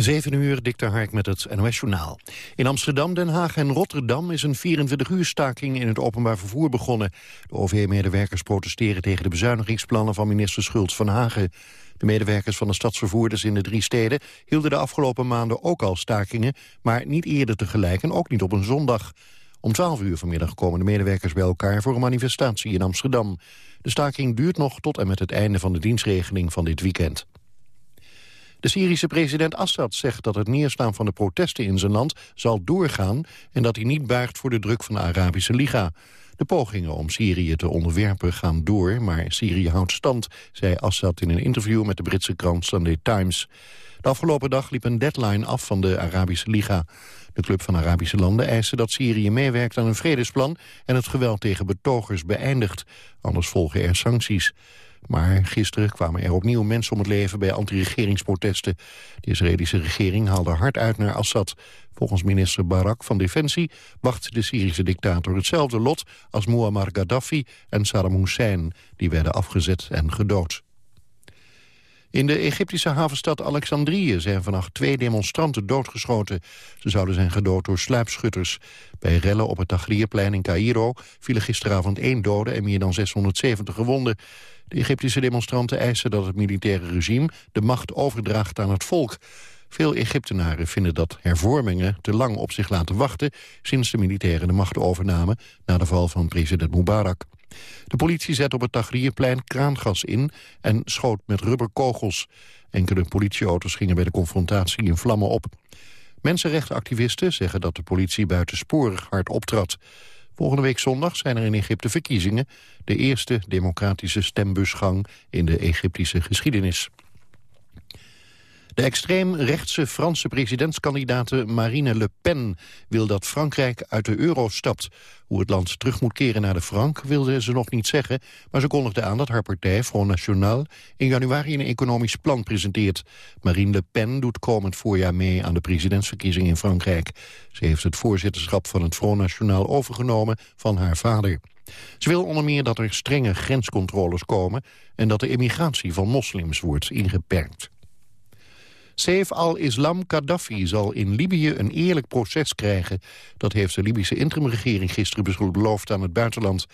7 uur, Dikter Hark met het NOS-journaal. In Amsterdam, Den Haag en Rotterdam is een 24-uur staking in het openbaar vervoer begonnen. De OV-medewerkers protesteren tegen de bezuinigingsplannen van minister Schultz van Hagen. De medewerkers van de stadsvervoerders in de drie steden hielden de afgelopen maanden ook al stakingen, maar niet eerder tegelijk en ook niet op een zondag. Om 12 uur vanmiddag komen de medewerkers bij elkaar voor een manifestatie in Amsterdam. De staking duurt nog tot en met het einde van de dienstregeling van dit weekend. De Syrische president Assad zegt dat het neerslaan van de protesten in zijn land zal doorgaan en dat hij niet buigt voor de druk van de Arabische Liga. De pogingen om Syrië te onderwerpen gaan door, maar Syrië houdt stand, zei Assad in een interview met de Britse krant Sunday Times. De afgelopen dag liep een deadline af van de Arabische Liga. De Club van Arabische Landen eiste dat Syrië meewerkt aan een vredesplan en het geweld tegen betogers beëindigt. Anders volgen er sancties. Maar gisteren kwamen er opnieuw mensen om het leven bij anti-regeringsprotesten. De Israëlische regering haalde hard uit naar Assad. Volgens minister Barak van Defensie wacht de Syrische dictator hetzelfde lot als Muammar Gaddafi en Saddam Hussein. Die werden afgezet en gedood. In de Egyptische havenstad Alexandrië zijn vannacht twee demonstranten doodgeschoten. Ze zouden zijn gedood door sluipschutters. Bij rellen op het Tahrirplein in Cairo vielen gisteravond één dode en meer dan 670 gewonden. De Egyptische demonstranten eisen dat het militaire regime de macht overdraagt aan het volk. Veel Egyptenaren vinden dat hervormingen te lang op zich laten wachten... sinds de militairen de macht overnamen na de val van president Mubarak. De politie zet op het Tahrirplein kraangas in en schoot met rubberkogels. Enkele politieauto's gingen bij de confrontatie in vlammen op. Mensenrechtenactivisten zeggen dat de politie buitensporig hard optrad. Volgende week zondag zijn er in Egypte verkiezingen. De eerste democratische stembusgang in de Egyptische geschiedenis. De extreemrechtse Franse presidentskandidaat Marine Le Pen wil dat Frankrijk uit de euro stapt. Hoe het land terug moet keren naar de frank wilde ze nog niet zeggen, maar ze kondigde aan dat haar partij Front National in januari een economisch plan presenteert. Marine Le Pen doet komend voorjaar mee aan de presidentsverkiezing in Frankrijk. Ze heeft het voorzitterschap van het Front National overgenomen van haar vader. Ze wil onder meer dat er strenge grenscontroles komen en dat de immigratie van moslims wordt ingeperkt. Saif al-Islam Gaddafi zal in Libië een eerlijk proces krijgen. Dat heeft de Libische interimregering gisteren beloofd aan het buitenland.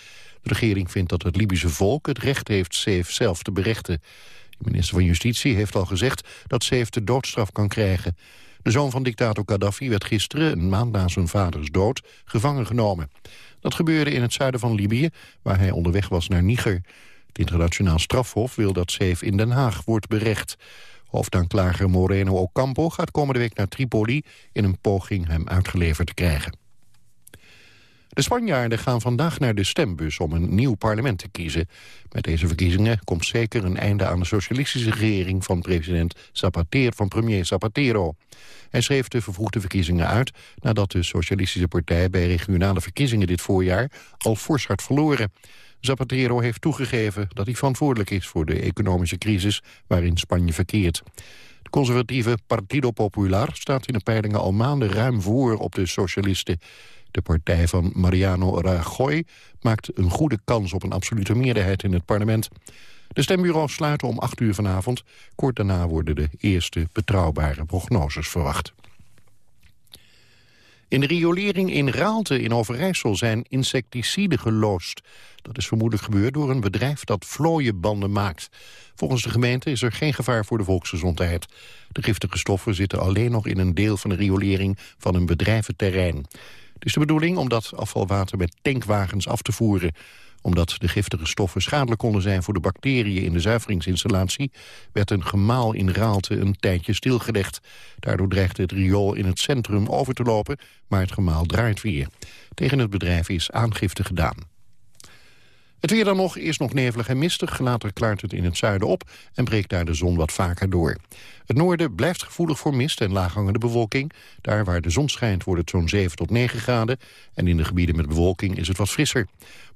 De regering vindt dat het Libische volk het recht heeft Saif zelf te berechten. De minister van Justitie heeft al gezegd dat Saif de doodstraf kan krijgen. De zoon van dictator Gaddafi werd gisteren, een maand na zijn vaders dood, gevangen genomen. Dat gebeurde in het zuiden van Libië, waar hij onderweg was naar Niger. Het internationaal strafhof wil dat Saif in Den Haag wordt berecht. Hoofdaanklager Moreno Ocampo gaat komende week naar Tripoli... in een poging hem uitgeleverd te krijgen. De Spanjaarden gaan vandaag naar de stembus om een nieuw parlement te kiezen. Met deze verkiezingen komt zeker een einde aan de socialistische regering van president Zapatero, van premier Zapatero. Hij schreef de vervroegde verkiezingen uit nadat de socialistische partij bij regionale verkiezingen dit voorjaar al fors had verloren. Zapatero heeft toegegeven dat hij verantwoordelijk is voor de economische crisis waarin Spanje verkeert. De conservatieve Partido Popular staat in de peilingen al maanden ruim voor op de socialisten. De partij van Mariano Rajoy maakt een goede kans op een absolute meerderheid in het parlement. De stembureaus sluiten om 8 uur vanavond. Kort daarna worden de eerste betrouwbare prognoses verwacht. In de riolering in Raalte in Overijssel zijn insecticiden geloosd. Dat is vermoedelijk gebeurd door een bedrijf dat vlooienbanden maakt. Volgens de gemeente is er geen gevaar voor de volksgezondheid. De giftige stoffen zitten alleen nog in een deel van de riolering van een bedrijventerrein. Het is de bedoeling om dat afvalwater met tankwagens af te voeren omdat de giftige stoffen schadelijk konden zijn voor de bacteriën in de zuiveringsinstallatie, werd een gemaal in Raalte een tijdje stilgelegd. Daardoor dreigde het riool in het centrum over te lopen, maar het gemaal draait weer. Tegen het bedrijf is aangifte gedaan. Het weer dan nog is nog nevelig en mistig. Later klaart het in het zuiden op en breekt daar de zon wat vaker door. Het noorden blijft gevoelig voor mist en laaghangende bewolking. Daar waar de zon schijnt wordt het zo'n 7 tot 9 graden. En in de gebieden met bewolking is het wat frisser.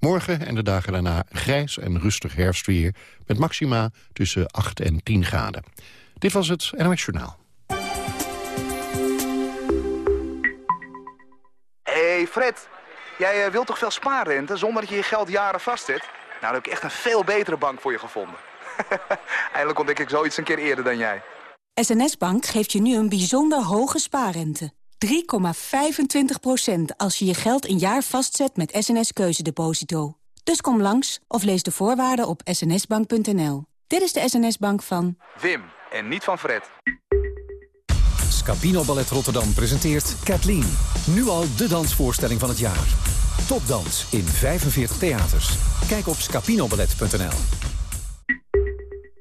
Morgen en de dagen daarna grijs en rustig herfstweer... met maxima tussen 8 en 10 graden. Dit was het NOS Journaal. Hey Fred, Jij uh, wilt toch veel spaarrente zonder dat je je geld jaren vastzet? Nou, dan heb ik echt een veel betere bank voor je gevonden. Eindelijk ontdek ik zoiets een keer eerder dan jij. SNS Bank geeft je nu een bijzonder hoge spaarrente. 3,25% als je je geld een jaar vastzet met SNS Keuzedeposito. Dus kom langs of lees de voorwaarden op snsbank.nl. Dit is de SNS Bank van... Wim, en niet van Fred. Scapino Ballet Rotterdam presenteert Kathleen. Nu al de dansvoorstelling van het jaar. Topdans in 45 theaters. Kijk op scapinoballet.nl.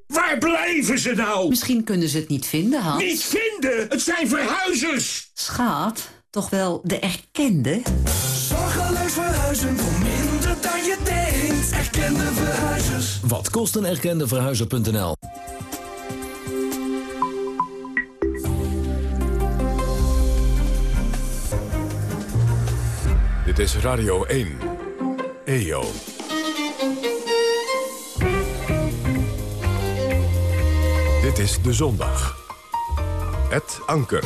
Waar blijven ze nou? Misschien kunnen ze het niet vinden, Hans. Niet vinden? Het zijn verhuizers! Schaat, toch wel de erkende? Zorgeloos verhuizen voor minder dan je denkt. Erkende verhuizers. Wat kost een erkende verhuizer.nl? Dit is Radio 1. EO. Dit is De Zondag. Het Anker.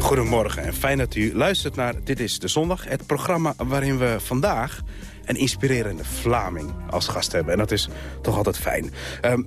Goedemorgen en fijn dat u luistert naar Dit is de Zondag. Het programma waarin we vandaag een inspirerende Vlaming als gast hebben. En dat is toch altijd fijn. Ehm,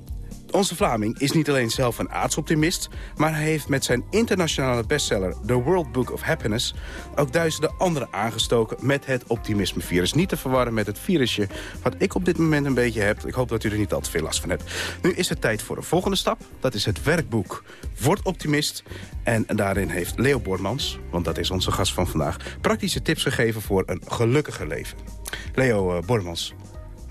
onze Vlaming is niet alleen zelf een aardsoptimist... maar hij heeft met zijn internationale bestseller The World Book of Happiness... ook duizenden anderen aangestoken met het optimismevirus. Niet te verwarren met het virusje wat ik op dit moment een beetje heb. Ik hoop dat u er niet al te veel last van hebt. Nu is het tijd voor een volgende stap. Dat is het werkboek Word Optimist. En daarin heeft Leo Bormans, want dat is onze gast van vandaag... praktische tips gegeven voor een gelukkiger leven. Leo uh, Bormans,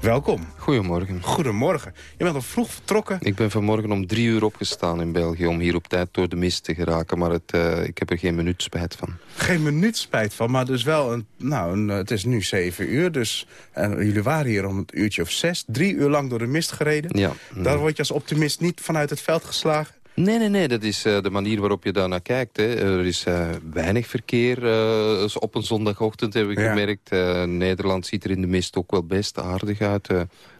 Welkom. Goedemorgen. Goedemorgen. Je bent al vroeg vertrokken. Ik ben vanmorgen om drie uur opgestaan in België... om hier op tijd door de mist te geraken. Maar het, uh, ik heb er geen minuut spijt van. Geen minuut spijt van, maar dus wel... Een, nou, een, het is nu zeven uur, dus en jullie waren hier om het uurtje of zes. Drie uur lang door de mist gereden. Ja. Daar word je als optimist niet vanuit het veld geslagen? Nee, nee, nee. Dat is uh, de manier waarop je daarnaar kijkt. Hè. Er is uh, weinig verkeer uh, op een zondagochtend, heb ik ja. gemerkt. Nederland ziet er in de mist ook wel best aardig uit.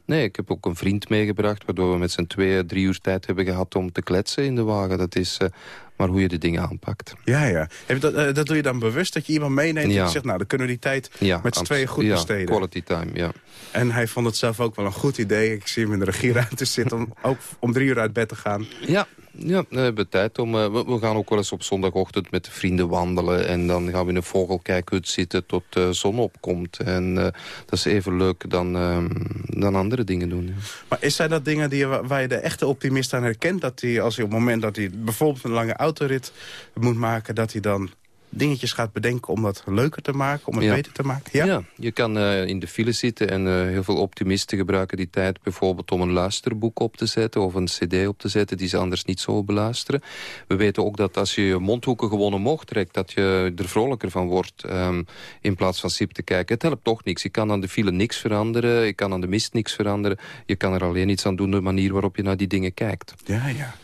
nee, ik heb ook een vriend meegebracht... waardoor we met z'n twee, drie uur tijd hebben gehad om te kletsen in de wagen. Dat is maar hoe je de dingen aanpakt. Ja, ja. Dat, dat doe je dan bewust, dat je iemand meeneemt ja. en zegt... nou, dan kunnen we die tijd ja, met z'n tweeën goed ja, besteden. quality time, ja. En hij vond het zelf ook wel een goed idee. Ik zie hem in de regieruimte zitten om ook om drie uur uit bed te gaan. Ja, ja, we hebben tijd om... Uh, we, gaan ook wel eens op zondagochtend met de vrienden wandelen. En dan gaan we in een vogelkijkhut zitten tot de zon opkomt. En uh, dat is even leuk dan, uh, dan andere dingen doen. Ja. Maar is zijn dat dingen die, waar je de echte optimist aan herkent? Dat hij, als hij op het moment dat hij bijvoorbeeld een lange autorit moet maken... dat hij dan dingetjes gaat bedenken om dat leuker te maken, om het ja. beter te maken? Ja, ja je kan uh, in de file zitten en uh, heel veel optimisten gebruiken die tijd bijvoorbeeld om een luisterboek op te zetten of een cd op te zetten die ze anders niet zo beluisteren. We weten ook dat als je je mondhoeken gewoon omhoog trekt, dat je er vrolijker van wordt um, in plaats van sip te kijken. Het helpt toch niks. Je kan aan de file niks veranderen, je kan aan de mist niks veranderen. Je kan er alleen iets aan doen de manier waarop je naar die dingen kijkt. Ja, ja.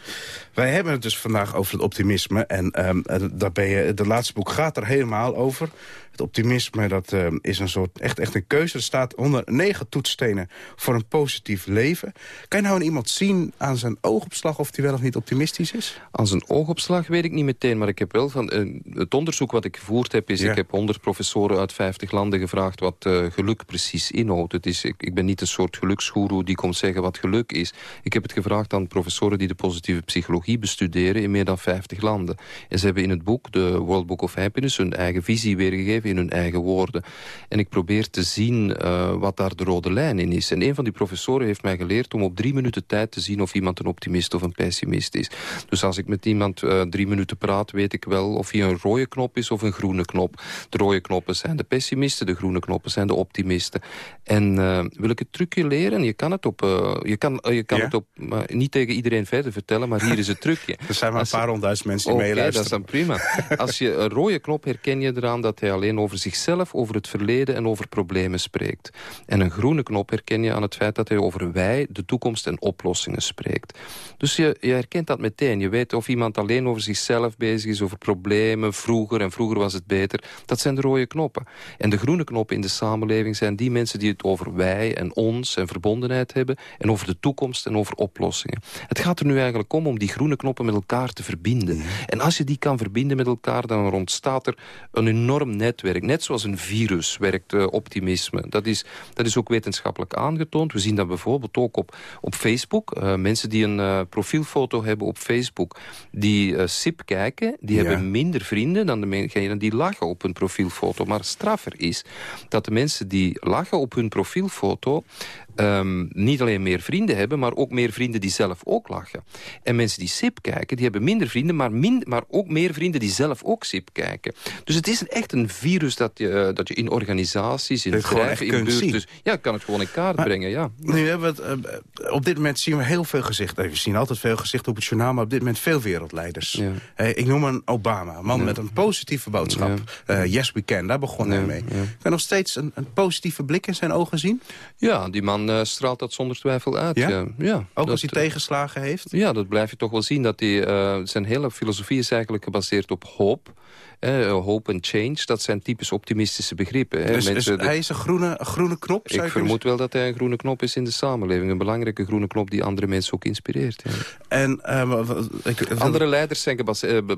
Wij hebben het dus vandaag over het optimisme. En um, daar ben je, de laatste boek gaat er helemaal over. Het optimisme dat, um, is een soort echt, echt een keuze. Er staat onder negen toetsstenen voor een positief leven. Kan je nou aan iemand zien aan zijn oogopslag of hij wel of niet optimistisch is? Aan zijn oogopslag weet ik niet meteen. Maar ik heb wel van uh, het onderzoek wat ik gevoerd heb... is ja. ik heb honderd professoren uit 50 landen gevraagd... wat uh, geluk precies inhoudt. Het is, ik, ik ben niet een soort geluksgoeroe die komt zeggen wat geluk is. Ik heb het gevraagd aan professoren die de positieve psychologie bestuderen... in meer dan 50 landen. En ze hebben in het boek, de World Book of Happiness... hun eigen visie weergegeven in hun eigen woorden. En ik probeer te zien uh, wat daar de rode lijn in is. En een van die professoren heeft mij geleerd om op drie minuten tijd te zien... of iemand een optimist of een pessimist is. Dus als ik met iemand uh, drie minuten praat... weet ik wel of hij een rode knop is of een groene knop. De rode knoppen zijn de pessimisten, de groene knoppen zijn de optimisten. En uh, wil ik het trucje leren? Je kan het, op, je kan, je kan Ja? het op, niet tegen iedereen verder vertellen... maar hier is het trucje. Er zijn maar een paar honderdduizend mensen die Oké, meeluisteren. dat is dan prima. Als je een rode knop herken je eraan dat hij alleen over zichzelf, over het verleden en over problemen spreekt. En een groene knop herken je aan het feit dat hij over wij, de toekomst en oplossingen spreekt. Dus je, je herkent dat meteen. Je weet of iemand alleen over zichzelf bezig is, over problemen, vroeger en vroeger was het beter. Dat zijn de rode knoppen. En de groene knoppen in de samenleving zijn die mensen die het over wij en ons en verbondenheid hebben en over de toekomst en over oplossingen. Het gaat er nu eigenlijk om om die groene groene knoppen met elkaar te verbinden. En als je die kan verbinden met elkaar, dan ontstaat er een enorm netwerk. Net zoals een virus werkt uh, optimisme. Dat is, dat is ook wetenschappelijk aangetoond. We zien dat bijvoorbeeld ook op, op Facebook. Uh, mensen die een uh, profielfoto hebben op Facebook, die SIP kijken, die ja. hebben minder vrienden dan degenen die lachen op hun profielfoto. Maar straffer is dat de mensen die lachen op hun profielfoto um, niet alleen meer vrienden hebben... maar ook meer vrienden die zelf ook lachen. En mensen die SIP kijken, die hebben minder vrienden... maar, min, maar ook meer vrienden die zelf ook SIP kijken. Dus het is echt een virus dat je, dat je in organisaties, in bedrijven, in buurt... Dus, ja, kan het gewoon in kaart maar, brengen, ja. Nu hebben we het, uh, op dit moment zien we heel veel gezichten. We zien altijd veel gezichten op het journaal... maar op dit moment veel wereldleiders. Ja. Hey, ik noem een Obama, een man ja. met een positieve boodschap. Ja. Uh, yes, we can, daar begon hij mee. Kan nog steeds een, een positieve blik in zijn ogen zien? Ja, die man uh, straalt dat zonder twijfel uit. Ja? ja. ja Ook als hij tegenslagen heeft? Ja, dat blijf je toch wel zien. Dat die, uh, zijn hele filosofie is eigenlijk gebaseerd op hoop. Hope and change, dat zijn typisch optimistische begrippen. Dus, Mensen, dus hij is een groene, een groene knop? Ik vermoed wel dat hij een groene knop is in de samenleving. Een belangrijke groene knop die andere mensen ook inspireert. Ja. En, uh, ik, andere leiders zijn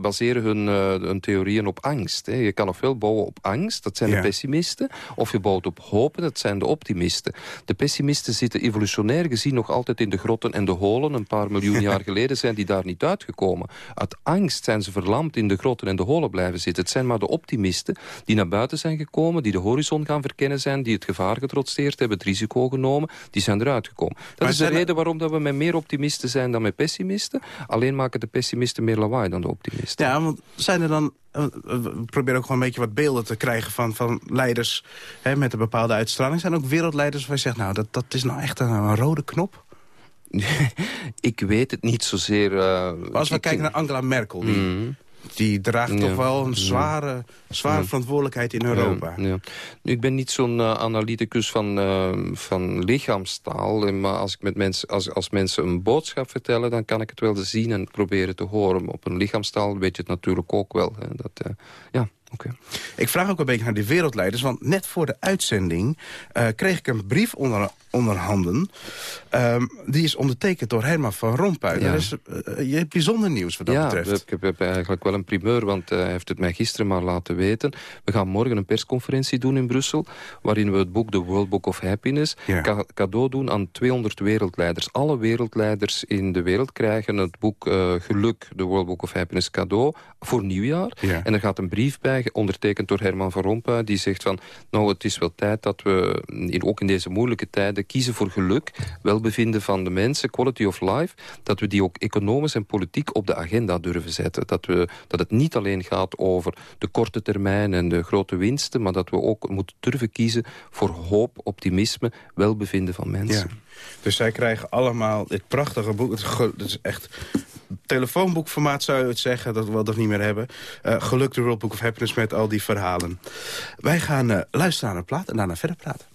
baseren hun, uh, hun theorieën op angst. Hè. Je kan ofwel bouwen op angst, dat zijn ja. de pessimisten. Of je bouwt op hoop, dat zijn de optimisten. De pessimisten zitten evolutionair gezien nog altijd in de grotten en de holen. Een paar miljoen jaar geleden zijn die daar niet uitgekomen. Uit angst zijn ze verlamd in de grotten en de holen blijven zitten. Het zijn maar de optimisten die naar buiten zijn gekomen... die de horizon gaan verkennen zijn, die het gevaar getrotseerd hebben... het risico genomen, die zijn eruit gekomen. Dat maar is de reden waarom dat we met meer optimisten zijn dan met pessimisten. Alleen maken de pessimisten meer lawaai dan de optimisten. Ja, want zijn er dan we proberen ook gewoon een beetje wat beelden te krijgen van, van leiders hè, met een bepaalde uitstraling. Zijn ook wereldleiders waar je zegt, nou, dat, dat is nou echt een, een rode knop? ik weet het niet zozeer. Uh, als we kijken naar Angela Merkel, die, mm die draagt toch wel een zware, zware verantwoordelijkheid in Europa. Ja, Nu, ik ben niet zo'n uh, analyticus van, uh, van lichaamstaal. Maar als, ik met mensen, als, als mensen een boodschap vertellen... dan kan ik het wel zien en proberen te horen. Op een lichaamstaal weet je het natuurlijk ook wel. Hè. Dat, uh, ja. Okay. Ik vraag ook een beetje naar die wereldleiders. Want net voor de uitzending uh, kreeg ik een brief onder, onder handen. Um, die is ondertekend door Herman van Rompuy. Ja. Dat is, uh, je hebt bijzonder nieuws wat dat ja, betreft. ik heb eigenlijk wel een primeur, want uh, hij heeft het mij gisteren maar laten weten. We gaan morgen een persconferentie doen in Brussel... waarin we het boek The World Book of Happiness ja. ca cadeau doen aan 200 wereldleiders. Alle wereldleiders in de wereld krijgen het boek uh, Geluk, The World Book of Happiness cadeau... voor nieuwjaar. Ja. En er gaat een brief bij ondertekend door Herman van Rompuy. Die zegt van, nou het is wel tijd dat we, in, ook in deze moeilijke tijden... kiezen voor geluk, welbevinden van de mensen, quality of life. Dat we die ook economisch en politiek op de agenda durven zetten. Dat, we, dat het niet alleen gaat over de korte termijn en de grote winsten... maar dat we ook moeten durven kiezen voor hoop, optimisme, welbevinden van mensen. Ja. Dus zij krijgen allemaal dit prachtige boek. Het is echt telefoonboekformaat zou je het zeggen, dat we dat niet meer hebben. Uh, geluk de World Book of Happiness met al die verhalen. Wij gaan uh, luisteren naar een plaat en daarna verder praten.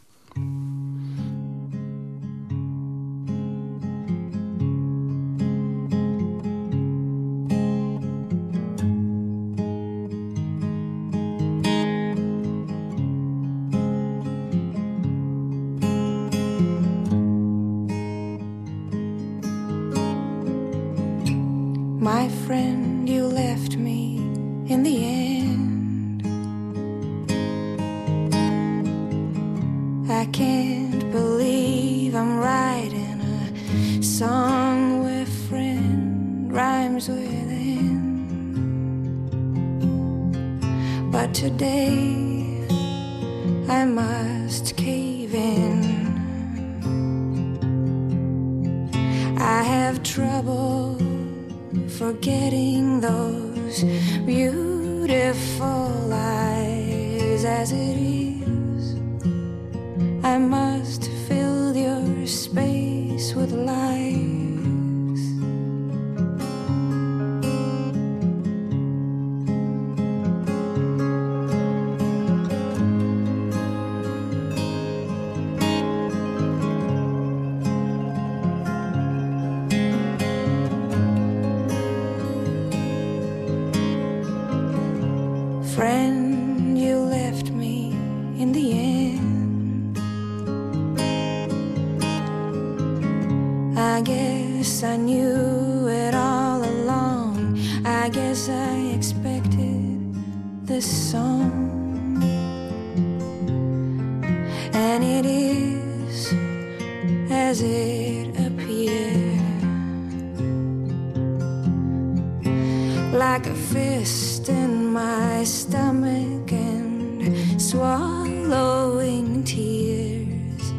Like a fist in my stomach and swallowing tears.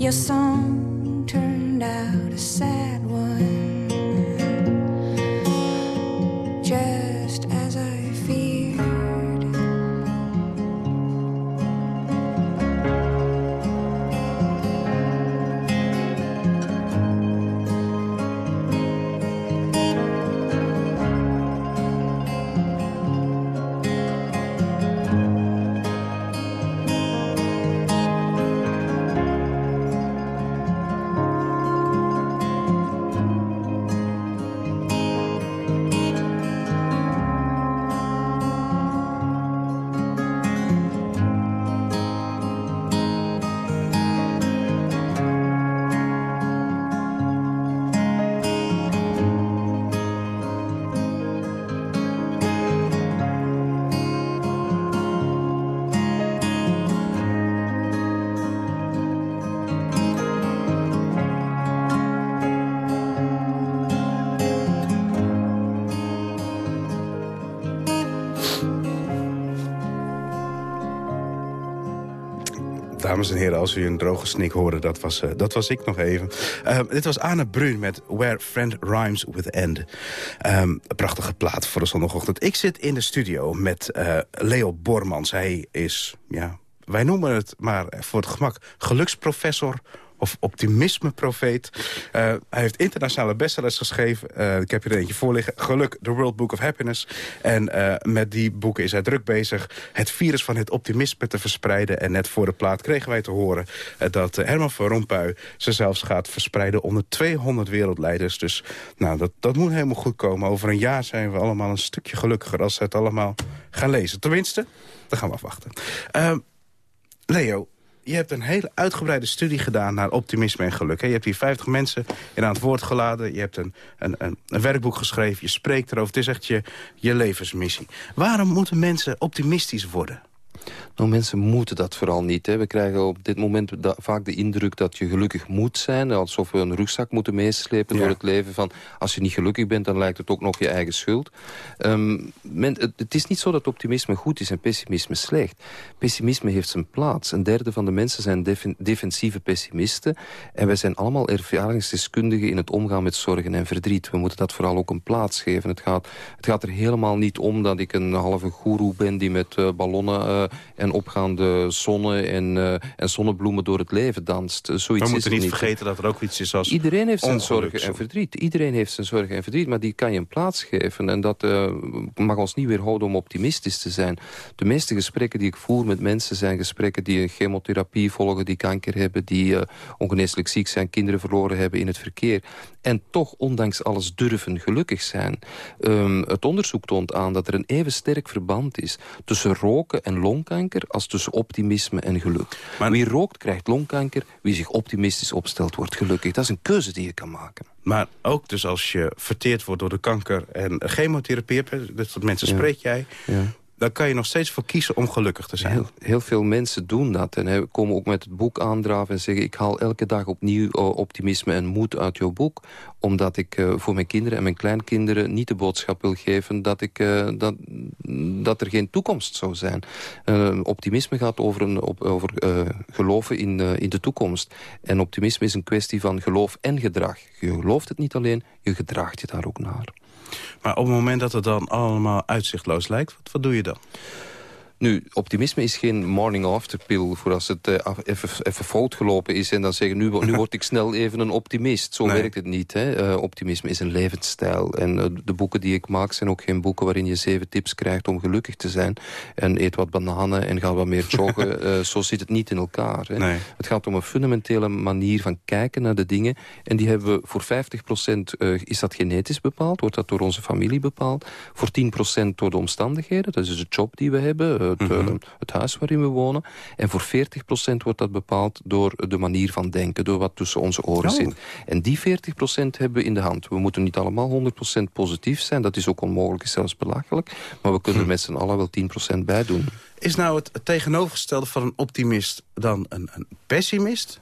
Your song turned out a sad one, En heren, als u een droge snik hoorde, dat was, eh, dat was ik nog even. Eh, dit was Anne Brun met Where Friend Rhymes With End. Ehm, een prachtige plaat voor de zondagochtend. Ik zit in de studio met eh, Leo Bormans. Hij is, ja, wij noemen het maar voor het gemak... geluksprofessor of optimisme-profeet. Uh, hij heeft internationale bestsellers geschreven. Uh, ik heb hier eentje voor liggen. Geluk, The World Book of Happiness. En uh, met die boeken is hij druk bezig het virus van het optimisme te verspreiden. En net voor de plaat kregen wij te horen dat Herman van Rompuy ze zelfs gaat verspreiden onder 200 wereldleiders. Dus nou, dat, dat moet helemaal goed komen. Over een jaar zijn we allemaal een stukje gelukkiger als ze het allemaal gaan lezen. Tenminste, dat gaan we afwachten. Leo, je hebt een hele uitgebreide studie gedaan naar optimisme en geluk. Je hebt hier 50 mensen in aan het woord geladen. Je hebt een, een, een, een, werkboek geschreven. Je spreekt erover. Het is echt je, je levensmissie. Waarom moeten mensen optimistisch worden? Nou, mensen moeten dat vooral niet. Hè. We krijgen op dit moment vaak de indruk dat je gelukkig moet zijn. Alsof we een rugzak moeten meeslepen ja. door het leven. Van, als je niet gelukkig bent, dan lijkt het ook nog je eigen schuld. Um, men, het, het, is niet zo dat optimisme goed is en pessimisme slecht. Pessimisme heeft zijn plaats. Een derde van de mensen zijn defen, defensieve pessimisten. En wij zijn allemaal ervaringsdeskundigen in het omgaan met zorgen en verdriet. We moeten dat vooral ook een plaats geven. Het gaat, het gaat er helemaal niet om dat ik een halve goeroe ben die met uh, ballonnen... Uh, en opgaande zonne en, uh, en zonnebloemen door het leven danst. Zoiets we moeten niet niet vergeten dat er ook iets is als Iedereen heeft zijn zorgen en verdriet. Iedereen heeft zijn zorgen en verdriet, maar die kan je een plaats geven. En dat mag ons niet weerhouden om optimistisch te zijn. De meeste gesprekken die ik voer met mensen zijn gesprekken die een chemotherapie volgen, die kanker hebben, die uh, ongeneeslijk ziek zijn, kinderen verloren hebben in het verkeer. En toch, ondanks alles, durven gelukkig zijn. Um, het onderzoek toont aan dat er een even sterk verband is tussen roken en longkanker als tussen optimisme en geluk. Maar wie rookt krijgt longkanker, wie zich optimistisch opstelt wordt gelukkig. Dat is een keuze die je kan maken. Maar ook dus als je verteerd wordt door de kanker en chemotherapie hebt, dat soort mensen Ja. spreek jij, Ja. Dan kan je nog steeds voor kiezen om gelukkig te zijn. Heel, veel mensen doen dat. En komen ook met het boek aandraven en zeggen... ik haal elke dag opnieuw eh, optimisme en moed uit jouw boek. Omdat ik eh, voor mijn kinderen en mijn kleinkinderen niet de boodschap wil geven... dat, ik, eh, dat, dat er geen toekomst zou zijn. Optimisme gaat over, een, op, over geloven in, in de toekomst. En optimisme is een kwestie van geloof en gedrag. Je gelooft het niet alleen, je gedraagt je daar ook naar. Maar op het moment dat het dan allemaal uitzichtloos lijkt, wat, wat doe je dan? Nu, optimisme is geen morning after pill... voor als het eh, even, even fout gelopen is... en dan zeggen, nu, nu word ik snel even een optimist. Zo Nee. werkt het niet. Hè. Eh, optimisme is een levensstijl. En eh, de boeken die ik maak zijn ook geen boeken... waarin je zeven tips krijgt om gelukkig te zijn. En eet wat bananen en ga wat meer joggen. Zo zit het niet in elkaar. Hè. Nee. Het gaat om een fundamentele manier van kijken naar de dingen. En die hebben we voor 50% eh, is dat genetisch bepaald. Wordt dat door onze familie bepaald. Voor 10% door de omstandigheden. Dat is de job die we hebben. Het, Mhm. eh, het huis waarin we wonen. En voor 40% wordt dat bepaald door de manier van denken, door wat tussen onze oren Oh. zit. En die 40% hebben we in de hand. We moeten niet allemaal 100% positief zijn, dat is ook onmogelijk, is zelfs belachelijk. Maar we kunnen er met z'n allen wel 10% bij doen. Is nou het tegenovergestelde van een optimist dan een, een pessimist?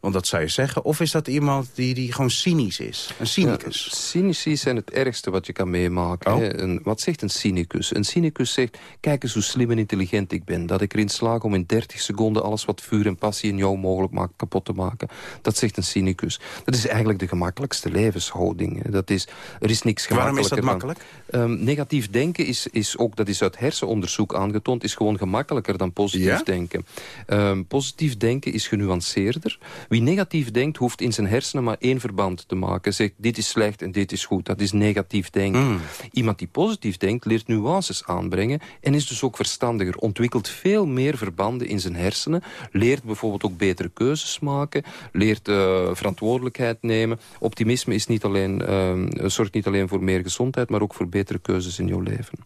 Want dat zou je zeggen. Of is dat iemand die, die gewoon cynisch is? Een cynicus? Ja, cynici zijn het ergste wat je kan meemaken. Oh. Een, wat zegt een cynicus? Een cynicus zegt, kijk eens hoe slim en intelligent ik ben. Dat ik erin slaag om in 30 seconden alles wat vuur en passie in jou mogelijk maakt kapot te maken. Dat zegt een cynicus. Dat is eigenlijk de gemakkelijkste levenshouding. Dat is, er is niks Waarom is dat gemakkelijker dan- makkelijk? Ehm, negatief denken is, is ook, dat is uit hersenonderzoek aangetoond, is gewoon gemakkelijker dan positief Ja? denken. Ehm, positief denken is genuanceerder. Wie negatief denkt, hoeft in zijn hersenen maar één verband te maken. Zegt, dit is slecht en dit is goed. Dat is negatief denken. Mm. Iemand die positief denkt, leert nuances aanbrengen... en is dus ook verstandiger. Ontwikkelt veel meer verbanden in zijn hersenen. Leert bijvoorbeeld ook betere keuzes maken. Leert eh, verantwoordelijkheid nemen. Optimisme is niet alleen, ehm, zorgt niet alleen voor meer gezondheid... maar ook voor betere keuzes in jouw leven.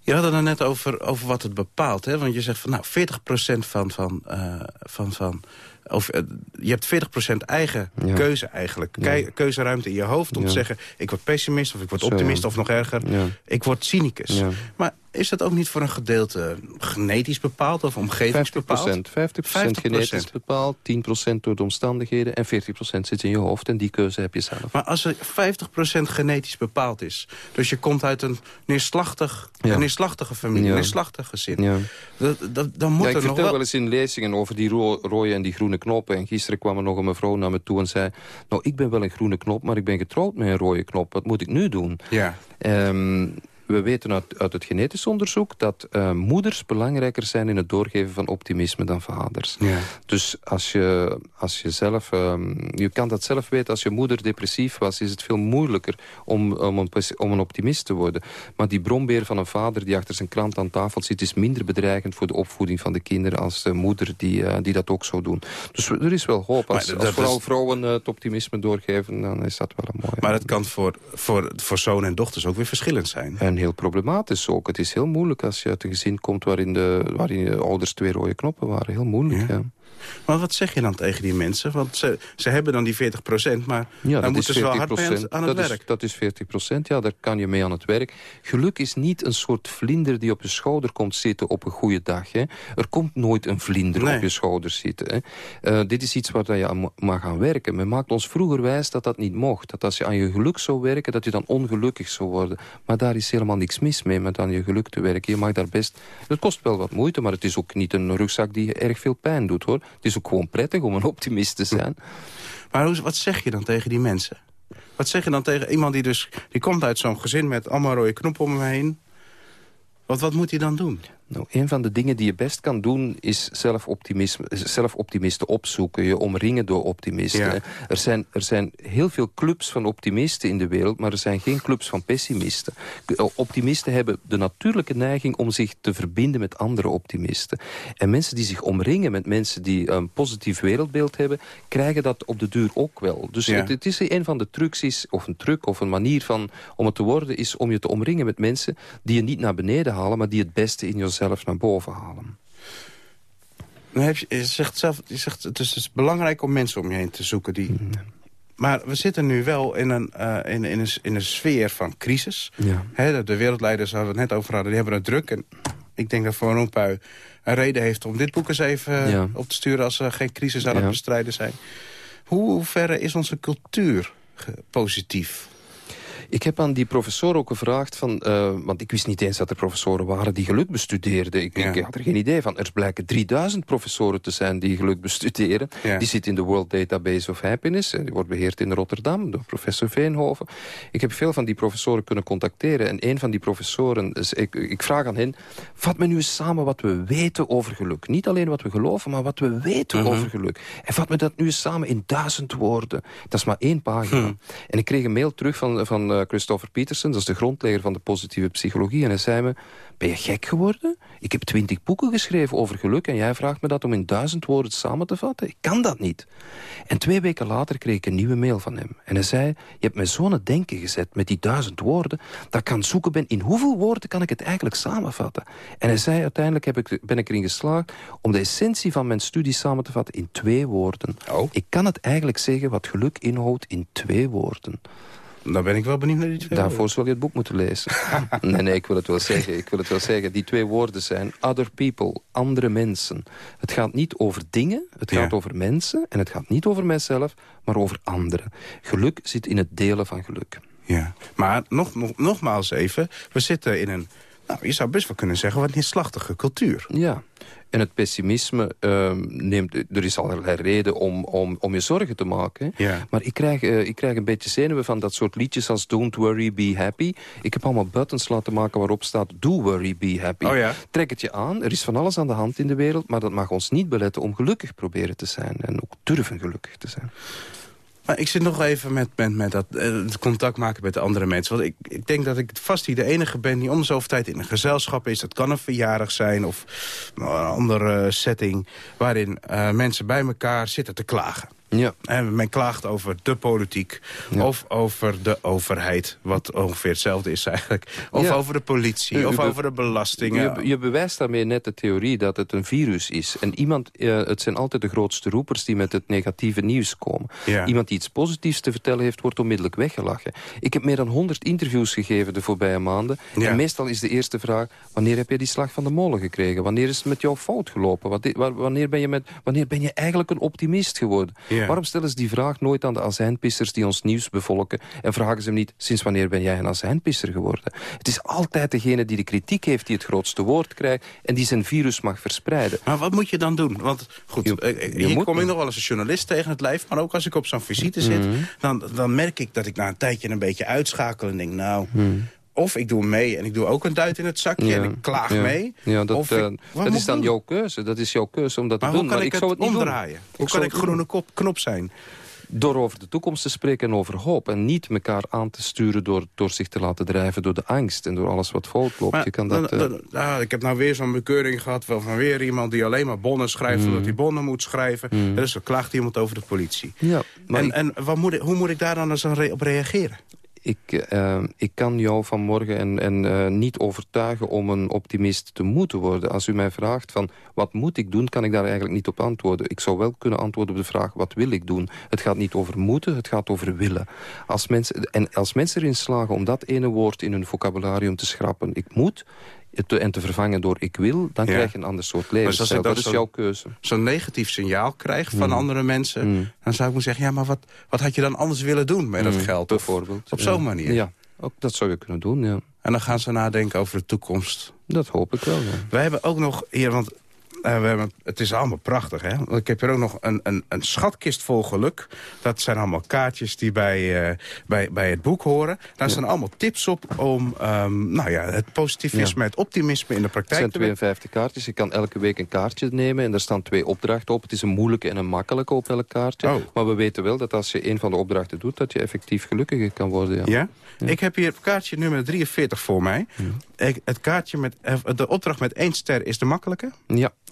Je had het er net over, over wat het bepaalt. Hè? Want je zegt van nou 40% van... van, eh, van, van of, eh, je hebt 40% eigen Ja. keuze eigenlijk. Kei- Keuzeruimte in je hoofd om te zeggen... ik word pessimist of ik word optimist of nog erger... Ik word cynicus. Maar is dat ook niet voor een gedeelte genetisch bepaald... of 50 omgevingsbepaald? 50% genetisch bepaald, 10% door de omstandigheden... en 40% zit in je hoofd en die keuze heb je zelf. Maar als er 50% genetisch bepaald is... dus je komt uit een neerslachtig, Ja. een neerslachtige familie, Ja. een neerslachtig gezin... Ja. Dat, dat, dan moet Ja, ik er nog wel... wel eens in lezingen over die ro- rode en die groene knoppen. En gisteren kwam er nog een mevrouw naar me toe en zei... nou, ik ben wel een groene knop, maar ik ben getrouwd met een rode knop. Wat moet ik nu doen? Ja. Ehm, we weten uit, uit het genetisch onderzoek dat eh, moeders belangrijker zijn in het doorgeven van optimisme dan vaders. Ja. Dus als je, als je zelf, ehm, je kan dat zelf weten, als je moeder depressief was, is het veel moeilijker om, om, een, om een optimist te worden. Maar die brombeer van een vader die achter zijn krant aan tafel zit, is minder bedreigend voor de opvoeding van de kinderen als de moeder die, eh, die dat ook zou doen. Dus er is wel hoop. Als, als vooral is- vrouwen eh, het optimisme doorgeven, dan is dat wel een mooie. Maar het kan voor, voor, voor zoon en dochters ook weer verschillend zijn. En heel problematisch ook. Het is heel moeilijk als je uit een gezin komt waarin de, waarin de ouders twee rode knoppen waren. Heel moeilijk, ja. Maar wat zeg je dan tegen die mensen? Want ze, ze hebben dan die 40% maar Ja, dan moeten ze wel hard 40%. mee aan, aan het dat werk. Is, dat is 40 procent, ja, daar kan je mee aan het werk. Geluk is niet een soort vlinder die op je schouder komt zitten op een goede dag. Hè. Er komt nooit een vlinder Nee. op je schouder zitten. Hè. Eh, dit is iets waar dat je aan ma- mag gaan werken. Men maakt ons vroeger wijs dat dat niet mocht. Dat als je aan je geluk zou werken, dat je dan ongelukkig zou worden. Maar daar is helemaal niks mis mee met aan je geluk te werken. Je mag daar best... Het kost wel wat moeite, maar het is ook niet een rugzak die je erg veel pijn doet, hoor. Het is ook gewoon prettig om een optimist te zijn. Maar hoe, wat zeg je dan tegen die mensen? Wat zeg je dan tegen iemand die dus... die komt uit zo'n gezin met allemaal rode knoppen om hem heen? Wat, wat moet hij dan doen? Nou, een van de dingen die je best kan doen is zelfoptimisme, zelfoptimisten opzoeken. Je omringen door optimisten. Ja. Er, zijn, er zijn heel veel clubs van optimisten in de wereld... maar er zijn geen clubs van pessimisten. K- Optimisten hebben de natuurlijke neiging om zich te verbinden met andere optimisten. En mensen die zich omringen met mensen die een positief wereldbeeld hebben... krijgen dat op de duur ook wel. Dus Ja. het, het is een van de trucs, is, of een truc of een manier van, om het te worden... is om je te omringen met mensen die je niet naar beneden halen... maar die het beste in jezelf naar boven halen. Dan heb je, je zegt zelf, je zegt, het is, het is belangrijk om mensen om je heen te zoeken. Die... Maar we zitten nu wel in een, eh, in, in, een, in een sfeer van crisis. Ja. De- de wereldleiders waar we het net over hadden, die hebben het druk. En ik denk dat Van Rompuy een reden heeft om dit boek eens even Ja. op te sturen... als er geen crisis aan Ja. het bestrijden zijn. Hoe verre is onze cultuur positief? Ik heb aan die professor ook gevraagd, van, eh, want ik wist niet eens dat er professoren waren die geluk bestudeerden. Ik, Ja. ik had er geen idee van. Er blijken 3000 professoren te zijn die geluk bestuderen. Ja. Die zit in de World Database of Happiness. en Die wordt beheerd in Rotterdam door professor Veenhoven. Ik heb veel van die professoren kunnen contacteren. En een van die professoren, dus ik, ik vraag aan hen... vat me nu eens samen wat we weten over geluk. Niet alleen wat we geloven, maar wat we weten Mhm. over geluk. En vat me dat nu eens samen in duizend woorden. Dat is maar één pagina. Hm. En ik kreeg een mail terug van, van eh, Christopher Peterson, dat is de grondlegger van de positieve psychologie. En hij zei me, ben je gek geworden? Ik heb twintig boeken geschreven over geluk... en jij vraagt me dat om in duizend woorden samen te vatten? Ik kan dat niet. En twee weken later kreeg ik een nieuwe mail van hem. En hij zei, je hebt me zo aan het denken gezet met die duizend woorden... dat ik kan zoeken ben, in hoeveel woorden kan ik het eigenlijk samenvatten? En hij zei, uiteindelijk heb ik, ben ik erin geslaagd... om de essentie van mijn studie samen te vatten in twee woorden. Oh. Ik kan het eigenlijk zeggen wat geluk inhoudt in twee woorden. Dan ben ik wel benieuwd naar die twee Daarvoor zul je het boek moeten lezen. nee, nee, ik wil het wel zeggen. Ik wil het wel zeggen. Die twee woorden zijn other people, andere mensen. Het gaat niet over dingen, het gaat over mensen. En het gaat niet over mijzelf, maar over anderen. Geluk zit in het delen van geluk. Ja, maar nog, nog, nogmaals even, we zitten in een, nou, je zou best wel kunnen zeggen, wat neerslachtige cultuur. Ja. En het pessimisme ehm, neemt... Er is allerlei reden om, om, om je zorgen te maken. Ja. Maar ik krijg, eh, ik krijg een beetje zenuwen van dat soort liedjes als Don't Worry, Be Happy. Ik heb allemaal buttons laten maken waarop staat Do Worry, Be Happy. Oh ja? Trek het je aan. Er is van alles aan de hand in de wereld. Maar dat mag ons niet beletten om gelukkig proberen te zijn. En ook durven gelukkig te zijn. Maar ik zit nog even met, met, met dat eh, het contact maken met de andere mensen. Want ik, ik denk dat ik vast hier de enige ben die om zoveel tijd in een gezelschap is. Dat kan een verjaardag zijn of een andere setting... waarin eh, mensen bij elkaar zitten te klagen. Ja. En men klaagt over de politiek Ja. of over de overheid... wat ongeveer hetzelfde is eigenlijk. Of Ja. over de politie, U- u of over de belastingen. Je, je bewijst daarmee net de theorie dat het een virus is. En iemand, eh, het zijn altijd de grootste roepers die met het negatieve nieuws komen. Ja. Iemand die iets positiefs te vertellen heeft, wordt onmiddellijk weggelachen. Ik heb meer dan 100 interviews gegeven de voorbije maanden. En meestal is de eerste vraag, wanneer heb je die slag van de molen gekregen? Wanneer is het met jou fout gelopen? Wanneer ben je, met, wanneer ben je eigenlijk een optimist geworden? Waarom stellen ze die vraag nooit aan de azijnpissers die ons nieuws bevolken... en vragen ze hem niet, sinds wanneer ben jij een azijnpisser geworden? Het is altijd degene die de kritiek heeft die het grootste woord krijgt... en die zijn virus mag verspreiden. Maar wat moet je dan doen? Want goed, Je- eh, eh, je hier moet kom ik nog wel eens een journalist tegen het lijf. Maar ook als ik op zo'n visite zit, Mhm. dan, dan merk ik dat ik na een tijdje een beetje uitschakel. En denk, nou, of ik doe mee en ik doe ook een duit in het zakje en ik klaag ja. mee. Ja, dat, of ik- eh, dat is ik dan doen? jouw keuze. Dat is jouw keuze om dat Maar te hoe doen. kan maar ik zou het omdraaien? Doen. Hoe kan ik groene kop, knop zijn? Door over de toekomst te spreken en over hoop. En niet elkaar aan te sturen door, door zich te laten drijven door de angst... en door alles wat fout loopt. Maar je kan dat, ah, ik heb nou weer zo'n bekeuring gehad wel van weer iemand die alleen maar bonnen schrijft... Mm. omdat hij bonnen moet schrijven. Dus dan klaagt iemand over de politie. ja, maar en ik- en wat moet ik, hoe moet ik daar dan eens op reageren? Ik, eh, ik kan jou vanmorgen en, en, eh, niet overtuigen om een optimist te moeten worden. Als u mij vraagt van wat moet ik doen, kan ik daar eigenlijk niet op antwoorden. Ik zou wel kunnen antwoorden op de vraag wat wil ik doen. Het gaat niet over moeten, het gaat over willen. Als mensen, en als mensen erin slagen om dat ene woord in hun vocabularium te schrappen, ik moet... te- en te vervangen door ik wil, dan Ja. krijg je een ander soort levensstijl. dan Dat is jouw keuze. zo'n negatief signaal krijg van Mm. andere mensen... Mm. dan zou ik moeten zeggen, ja, maar wat, wat had je dan anders willen doen met dat Mm, geld? Of bijvoorbeeld. op Ja. zo'n manier. Ja, ook dat zou je kunnen doen, ja. En dan gaan ze nadenken over de toekomst. Dat hoop ik wel, ja. Wij hebben ook nog hier, want eh, we hebben, het is allemaal prachtig, hè? Want Ik heb hier ook nog een, een, een schatkist vol geluk. Dat zijn allemaal kaartjes die bij, eh, bij, bij het boek horen. Daar staan allemaal tips op om ehm, nou ja, het positivisme, Ja. het optimisme in de Het praktijk zijn te brengen. 52 kaartjes. Je kan elke week een kaartje nemen en daar staan twee opdrachten op. Het is een moeilijke en een makkelijke op elk kaartje. Oh. Maar we weten wel dat als je een van de opdrachten doet... dat je effectief gelukkiger kan worden. Ja. Ja? Ik heb hier kaartje nummer 43 voor mij. Ik, het kaartje met, eh, de opdracht met één ster is de makkelijke. Ja.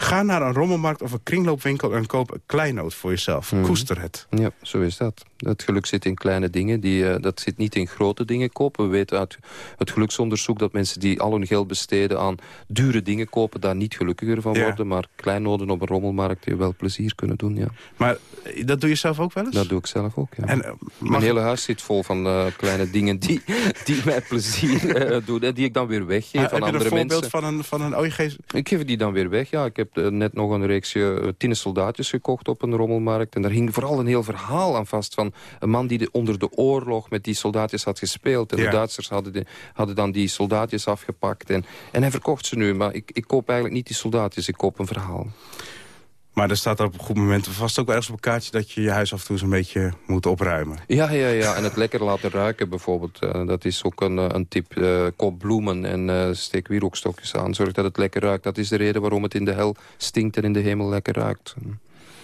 Ga naar een rommelmarkt of een kringloopwinkel en koop een kleinoot voor jezelf. Mhm. Koester het. Ja, zo is dat. Het geluk zit in kleine dingen. Die, eh, dat zit niet in grote dingen kopen. We weten uit het geluksonderzoek dat mensen die al hun geld besteden aan dure dingen kopen, daar niet gelukkiger van Ja. worden. Maar kleinoden op een rommelmarkt die wel plezier kunnen doen. Ja. Maar eh, dat doe je zelf ook wel eens? Dat doe ik zelf ook. Ja. En, eh, mag- Mijn hele huis zit vol van kleine dingen die, die mij plezier doen. En die ik dan weer weggeef Maar aan heb je een andere voorbeeld mensen. van een, van een... Oh, je geeft... Ik geef die dan weer weg. Ja, ik heb eh, net nog een reeksje uh, tinnen soldaatjes gekocht op een rommelmarkt. En daar hing vooral een heel verhaal aan vast van een man die de, onder de oorlog met die soldaatjes had gespeeld. En Ja. de Duitsers hadden, de, hadden dan die soldaatjes afgepakt. En, en hij verkocht ze nu. Maar ik, ik koop eigenlijk niet die soldaatjes, ik koop een verhaal. Maar er staat er op een goed moment vast ook wel ergens op een kaartje... dat je je huis af en toe eens een beetje moet opruimen. Ja, ja, ja. En het lekker laten ruiken bijvoorbeeld. eh, dat is ook een, eh, een tip. koop bloemen en eh, steek wierookstokjes aan. Zorg dat het lekker ruikt. Dat is de reden waarom het in de hel stinkt en in de hemel lekker ruikt.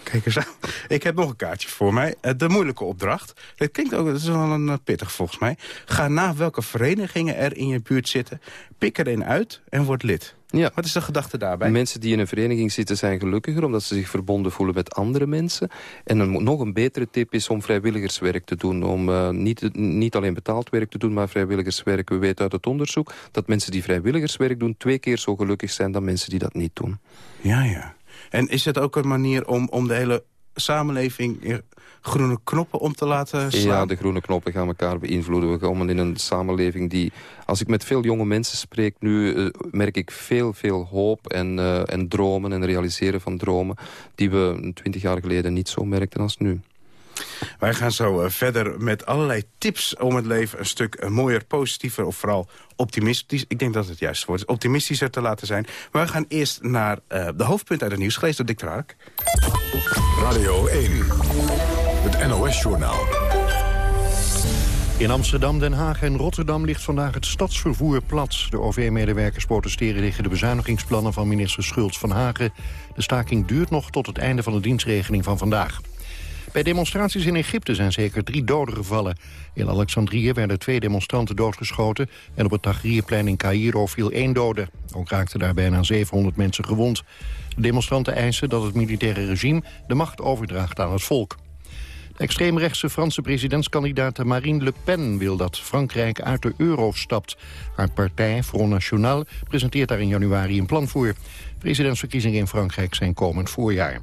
Kijk eens aan. Ik heb nog een kaartje voor mij. De moeilijke opdracht. Dat klinkt ook, dat is wel een pittig volgens mij. Ga na welke verenigingen er in je buurt zitten. Pik er een uit en word lid. Ja. Wat is de gedachte daarbij? Mensen die in een vereniging zitten zijn gelukkiger... omdat ze zich verbonden voelen met andere mensen. En een, nog een betere tip is om vrijwilligerswerk te doen. Om eh, niet, niet alleen betaald werk te doen, maar vrijwilligerswerk. We weten uit het onderzoek dat mensen die vrijwilligerswerk doen... twee keer zo gelukkig zijn dan mensen die dat niet doen. Ja, ja. En is het ook een manier om, om de hele samenleving eh, groene knoppen om te laten slaan? Ja, de groene knoppen gaan elkaar beïnvloeden. We komen in een samenleving die... Als ik met veel jonge mensen spreek nu... eh, merk ik veel, veel hoop en, eh, en dromen en realiseren van dromen... die we twintig jaar geleden niet zo merkten als nu. Wij gaan zo verder met allerlei tips om het leven een stuk mooier, positiever... of vooral optimistisch, ik denk dat het juist woord is, optimistischer te laten zijn. Maar we gaan eerst naar de hoofdpunt uit het nieuws, gelezen door Dick Traak. Radio 1, het NOS-journaal. In Amsterdam, Den Haag en Rotterdam ligt vandaag het stadsvervoer plat. De OV-medewerkers protesteren tegen de bezuinigingsplannen van minister Schultz van Hagen. De staking duurt nog tot het einde van de dienstregeling van vandaag. Bij demonstraties in Egypte zijn zeker drie doden gevallen. In Alexandrië werden twee demonstranten doodgeschoten... en op het Tahrirplein in Cairo viel één dode. Ook raakten daar bijna 700 mensen gewond. De demonstranten eisen dat het militaire regime de macht overdraagt aan het volk. De extreemrechtse Franse presidentskandidaat Marine Le Pen wil dat Frankrijk uit de euro stapt. Haar partij Front National presenteert daar in januari een plan voor. Presidentsverkiezingen in Frankrijk zijn komend voorjaar.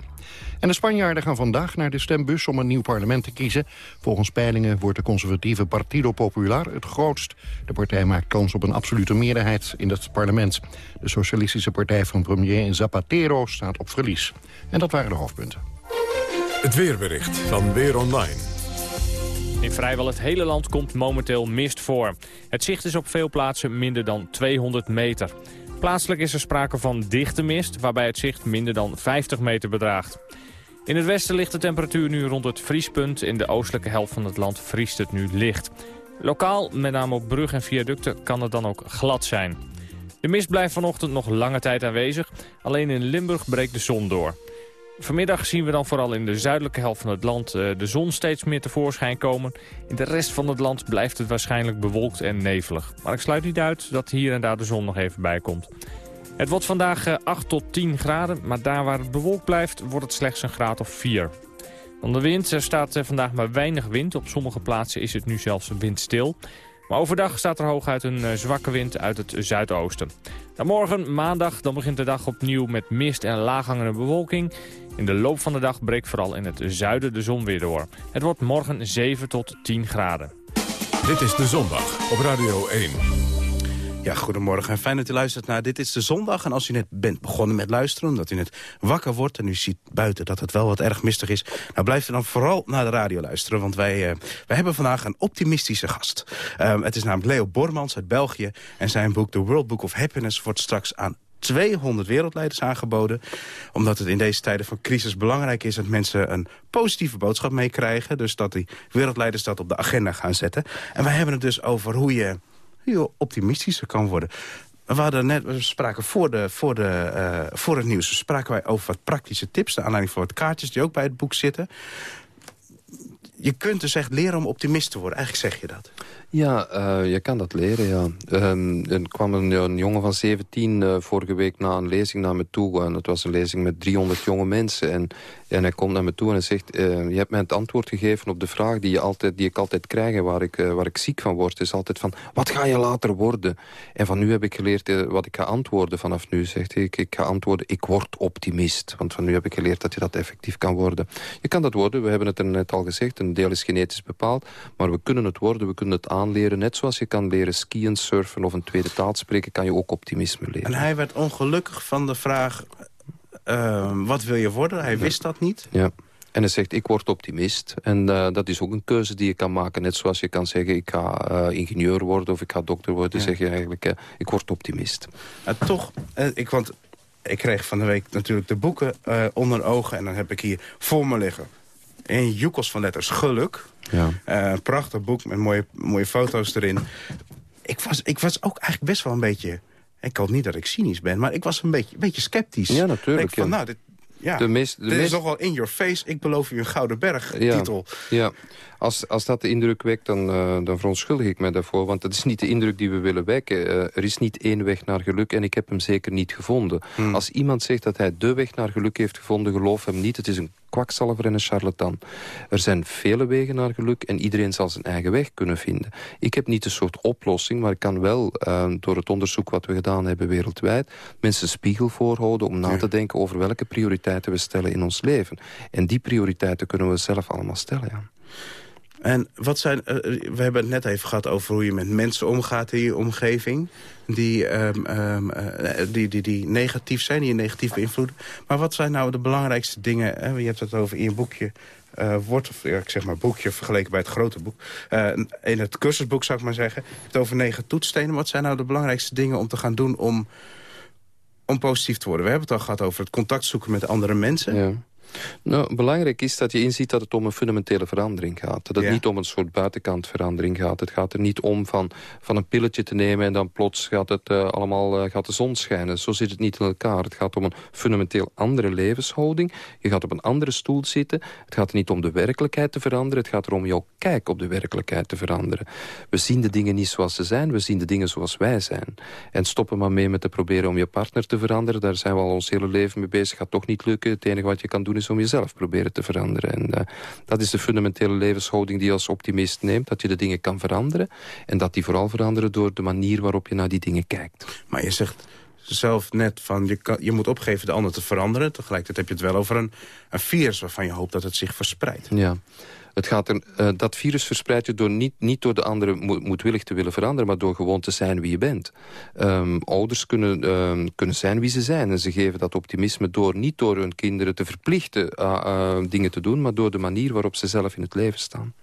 En de Spanjaarden gaan vandaag naar de stembus om een nieuw parlement te kiezen. Volgens peilingen wordt de conservatieve Partido Popular het grootst. De partij maakt kans op een absolute meerderheid in het parlement. De socialistische partij van premier Zapatero staat op verlies. En dat waren de hoofdpunten. Het weerbericht van Weer Online. In vrijwel het hele land komt momenteel mist voor. Het zicht is op veel plaatsen minder dan 200 meter. Plaatselijk is er sprake van dichte mist, waarbij het zicht minder dan 50 meter bedraagt. In het westen ligt de temperatuur nu rond het vriespunt. In de oostelijke helft van het land vriest het nu licht. Lokaal, met name op brug en viaducten, kan het dan ook glad zijn. De mist blijft vanochtend nog lange tijd aanwezig. Alleen in Limburg breekt de zon door. Vanmiddag zien we dan vooral in de zuidelijke helft van het land eh, de zon steeds meer tevoorschijn komen. In de rest van het land blijft het waarschijnlijk bewolkt en nevelig. Maar ik sluit niet uit dat hier en daar de zon nog even bij komt. Het wordt vandaag eh, 8 tot 10 graden, maar daar waar het bewolkt blijft wordt het slechts een graad of 4. Van de wind er staat eh, vandaag maar weinig wind. Op sommige plaatsen is het nu zelfs windstil. Maar overdag staat er hooguit een eh, zwakke wind uit het zuidoosten. Morgen, maandag, dan begint de dag opnieuw met mist en laaghangende bewolking. In de loop van de dag breekt vooral in het zuiden de zon weer door. Het wordt morgen 7 tot 10 graden. Dit is De Zondag op Radio 1. Ja, goedemorgen en fijn dat u luistert naar Dit is de Zondag. En als u net bent begonnen met luisteren, omdat u net wakker wordt... en u ziet buiten dat het wel wat erg mistig is... nou blijft u dan vooral naar de radio luisteren. Want wij, eh, wij hebben vandaag een optimistische gast. Um, het is namelijk Leo Bormans uit België. En zijn boek The World Book of Happiness wordt straks aan 200 wereldleiders aangeboden. Omdat het in deze tijden van crisis belangrijk is... dat mensen een positieve boodschap meekrijgen. Dus dat die wereldleiders dat op de agenda gaan zetten. En wij hebben het dus over hoe je, optimistischer kan worden. We, hadden net, we spraken voor, de, voor, de, uh, voor het nieuws spraken wij over wat praktische tips... naar aanleiding van wat kaartjes die ook bij het boek zitten. Je kunt dus echt leren om optimist te worden. Eigenlijk zeg je dat. Ja, uh, je kan dat leren, ja. Um, er kwam een, jongen van 17 uh, vorige week na een lezing naar me toe. En dat was een lezing met 300 jonge mensen. En, en hij komt naar me toe en hij zegt... Uh, je hebt mij het antwoord gegeven op de vraag die, je altijd, die ik altijd krijg... en waar ik, waar ik ziek van word, is altijd van... wat ga je later worden? En van nu heb ik geleerd wat ik ga antwoorden vanaf nu. Zegt hij, ik, ik ga antwoorden, ik word optimist. Want van nu heb ik geleerd dat je dat effectief kan worden. Je kan dat worden, we hebben het er net al gezegd. Een deel is genetisch bepaald. Maar we kunnen het worden, we kunnen het aan aanleren. Net zoals je kan leren skiën, surfen of een tweede taal spreken... kan je ook optimisme leren. En hij werd ongelukkig van de vraag... Uh, wat wil je worden? Hij ja. wist dat niet. Ja. En hij zegt, ik word optimist. En uh, dat is ook een keuze die je kan maken. Net zoals je kan zeggen, ik ga uh, ingenieur worden of ik ga dokter worden. Ja. zeg je eigenlijk, uh, ik word optimist. En toch, ik, want ik kreeg van de week natuurlijk de boeken onder ogen. En dan heb ik hier voor me liggen. In joekels van letters geluk. Ja. Uh, een prachtig boek met mooie, mooie foto's erin. Ik was, ik was ook eigenlijk best wel een beetje... Ik hoop niet dat ik cynisch ben, maar ik was een beetje, een beetje sceptisch. Ja, natuurlijk. Van, nou, dit, Ja, de meest, de dit is nogal in your face, ik beloof u een Gouden Berg Ja, titel. ja. Als, als dat de indruk wekt, dan, uh, dan verontschuldig ik mij daarvoor. Want dat is niet de indruk die we willen wekken. Uh, er is niet één weg naar geluk en ik heb hem zeker niet gevonden. Hmm. Als iemand zegt dat hij de weg naar geluk heeft gevonden, geloof hem niet. Het is een kwakzalver en een charlatan. Er zijn vele wegen naar geluk en iedereen zal zijn eigen weg kunnen vinden. Ik heb niet een soort oplossing, maar ik kan wel uh, door het onderzoek wat we gedaan hebben wereldwijd mensen spiegel voorhouden om na Ja. te denken over welke prioriteiten we stellen in ons leven. En die prioriteiten kunnen we zelf allemaal stellen, ja. En wat zijn, eh, we hebben het net even gehad over hoe je met mensen omgaat in je omgeving. Die, ehm, ehm, eh, die, die, die negatief zijn, die je negatief beïnvloeden. Maar wat zijn nou de belangrijkste dingen? Hè? Je hebt het over in je boekje. eh wordt, of ik zeg maar boekje vergeleken bij het grote boek. Eh, in het cursusboek zou ik maar zeggen. Het over negen toetsstenen. Wat zijn nou de belangrijkste dingen om te gaan doen om, om positief te worden? We hebben het al gehad over het contact zoeken met andere mensen. Ja. Nou, belangrijk is dat je inziet dat het om een fundamentele verandering gaat. Dat het Ja. niet om een soort buitenkantverandering gaat. Het gaat er niet om van, van een pilletje te nemen... en dan plots gaat, het, eh, allemaal, eh, gaat de zon schijnen. Zo zit het niet in elkaar. Het gaat om een fundamenteel andere levenshouding. Je gaat op een andere stoel zitten. Het gaat er niet om de werkelijkheid te veranderen. Het gaat erom jouw kijk op de werkelijkheid te veranderen. We zien de dingen niet zoals ze zijn. We zien de dingen zoals wij zijn. En stoppen maar mee met te proberen om je partner te veranderen. Daar zijn we al ons hele leven mee bezig. Gaat toch niet lukken. Het enige wat je kan doen is om jezelf proberen te veranderen. En uh, dat is de fundamentele levenshouding die je als optimist neemt. Dat je de dingen kan veranderen. En dat die vooral veranderen door de manier waarop je naar die dingen kijkt. Maar je zegt zelf net van je, kan, je moet opgeven de ander te veranderen. Tegelijkertijd heb je het wel over een, een virus waarvan je hoopt dat het zich verspreidt. Ja. Het gaat er, uh, dat virus verspreidt je door niet, niet door de andere mo moedwillig te willen veranderen... maar door gewoon te zijn wie je bent. Um, ouders kunnen, um, kunnen zijn wie ze zijn. En ze geven dat optimisme door niet door hun kinderen te verplichten uh, uh, dingen te doen... maar door de manier waarop ze zelf in het leven staan.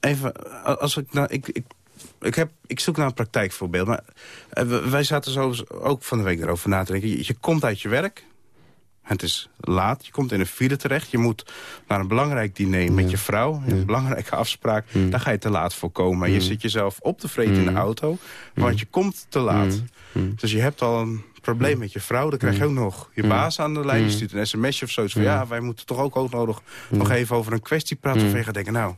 Even, als ik nou... Ik, ik... Ik, heb, ik zoek naar een praktijkvoorbeeld. Maar wij zaten zo ook van de week erover na te denken. Je komt uit je werk. Het is laat, je komt in een file terecht. Je moet naar een belangrijk diner ja. met je vrouw. Een ja. belangrijke afspraak. Daar ga je te laat voor komen. Je zit jezelf op te vreten in de auto. Want je komt te laat. Dus je hebt al een probleem met je vrouw. Dan krijg je ook nog je baas aan de lijn. Je stuurt een sms'je of zoiets van... ja, wij moeten toch ook, ook nodig nog even over een kwestie praten. Waarvan je gaat denken, nou,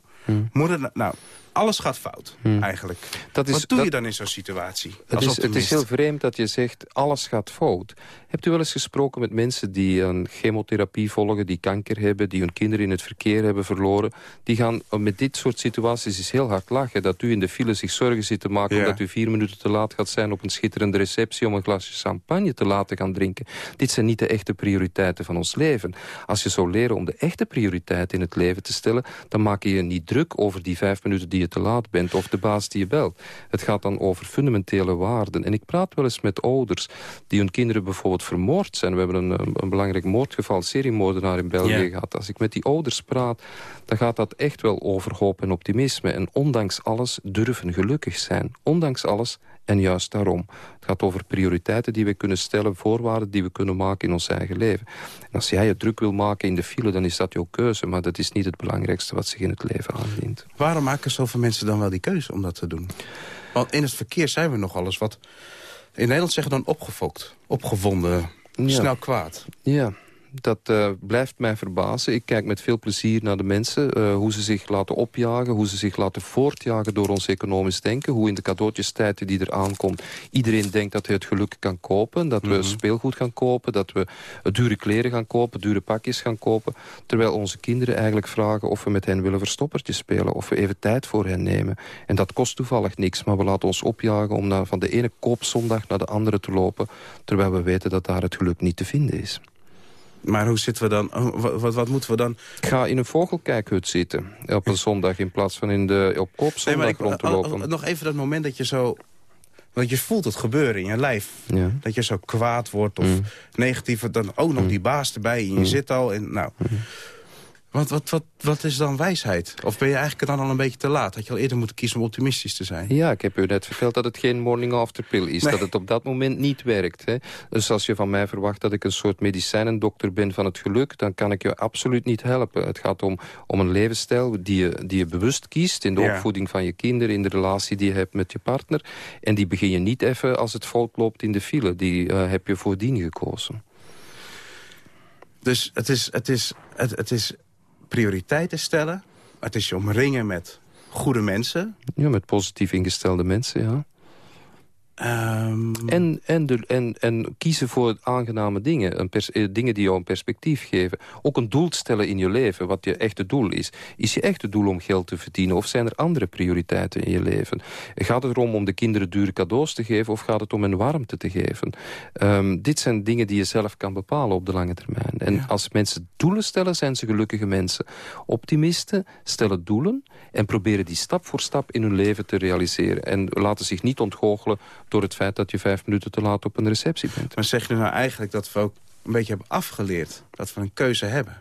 moet het... Nou, alles gaat fout, eigenlijk. Dat is, Wat doe dat, je dan in zo'n situatie? Het is, het is heel vreemd dat je zegt, alles gaat fout. Hebt u wel eens gesproken met mensen die een chemotherapie volgen... die kanker hebben, die hun kinderen in het verkeer hebben verloren... die gaan met dit soort situaties is heel hard lachen. Dat u in de file zich zorgen zit te maken... Ja. omdat u vier minuten te laat gaat zijn op een schitterende receptie... om een glasje champagne te laten gaan drinken. Dit zijn niet de echte prioriteiten van ons leven. Als je zou leren om de echte prioriteiten in het leven te stellen... dan maak je je niet druk over die vijf minuten die je te laat bent... of de baas die je belt. Het gaat dan over fundamentele waarden. En ik praat wel eens met ouders die hun kinderen bijvoorbeeld vermoord zijn. We hebben een, een belangrijk moordgeval, seriemoordenaar in België yeah. gehad. Als ik met die ouders praat, dan gaat dat echt wel over hoop en optimisme. En ondanks alles durven gelukkig zijn. Ondanks alles en juist daarom. Het gaat over prioriteiten die we kunnen stellen, voorwaarden die we kunnen maken in ons eigen leven. En als jij je druk wil maken in de file, dan is dat jouw keuze. Maar dat is niet het belangrijkste wat zich in het leven aandient. Waarom maken zoveel mensen dan wel die keuze om dat te doen? Want in het verkeer zijn we nog alles wat... In Nederland zeggen dan opgefokt, opgewonden, ja. snel kwaad. Ja, dat uh, blijft mij verbazen. Ik kijk met veel plezier naar de mensen. Uh, hoe ze zich laten opjagen, hoe ze zich laten voortjagen door ons economisch denken. Hoe in de cadeautjestijd die er aankomt... iedereen denkt dat hij het geluk kan kopen. Dat we mm -hmm. speelgoed gaan kopen. Dat we dure kleren gaan kopen, dure pakjes gaan kopen. Terwijl onze kinderen eigenlijk vragen of we met hen willen verstoppertje spelen. Of we even tijd voor hen nemen. En dat kost toevallig niks. Maar we laten ons opjagen om naar, van de ene koopzondag naar de andere te lopen. Terwijl we weten dat daar het geluk niet te vinden is. Maar hoe zitten we dan? Wat, wat, wat, moeten we dan? Ik ga in een vogelkijkhut zitten op een zondag in plaats van in de, op koopzondag nee, ik, rond te lopen. Nog even dat moment dat je zo... Want je voelt het gebeuren in je lijf. Ja. Dat je zo kwaad wordt of mm. negatief. Dan ook nog mm. die baas erbij en je mm. zit al. En, nou, wat, wat, wat, wat is dan wijsheid? Of ben je eigenlijk dan al een beetje te laat? Had je al eerder moeten kiezen om optimistisch te zijn? Ja, ik heb u net verteld dat het geen morning after pill is. Nee. Dat het op dat moment niet werkt. Hè. Dus als je van mij verwacht dat ik een soort medicijnendokter ben van het geluk... dan kan ik je absoluut niet helpen. Het gaat om, om een levensstijl die je, die je bewust kiest... in de ja. opvoeding van je kinderen, in de relatie die je hebt met je partner. En die begin je niet even als het fout loopt in de file. Die uh, heb je voordien gekozen. Dus het is, het, is, het, het is prioriteiten stellen. Het is je omringen met goede mensen. Ja, met positief ingestelde mensen, ja. Ehm, En, en, de, en, en kiezen voor aangename dingen. Een pers- eh, dingen die jou een perspectief geven. Ook een doel stellen in je leven, wat je echte doel is. Is je echte doel om geld te verdienen? Of zijn er andere prioriteiten in je leven? Gaat het erom om de kinderen dure cadeaus te geven... of gaat het om hen warmte te geven? Ehm, dit zijn dingen die je zelf kan bepalen op de lange termijn. En als mensen doelen stellen, zijn ze gelukkige mensen. Optimisten stellen doelen en proberen die stap voor stap in hun leven te realiseren. En laten zich niet ontgoochelen door het feit dat je vijf minuten te laat op een receptie bent. Maar zeg je nou eigenlijk dat we ook een beetje hebben afgeleerd... dat we een keuze hebben?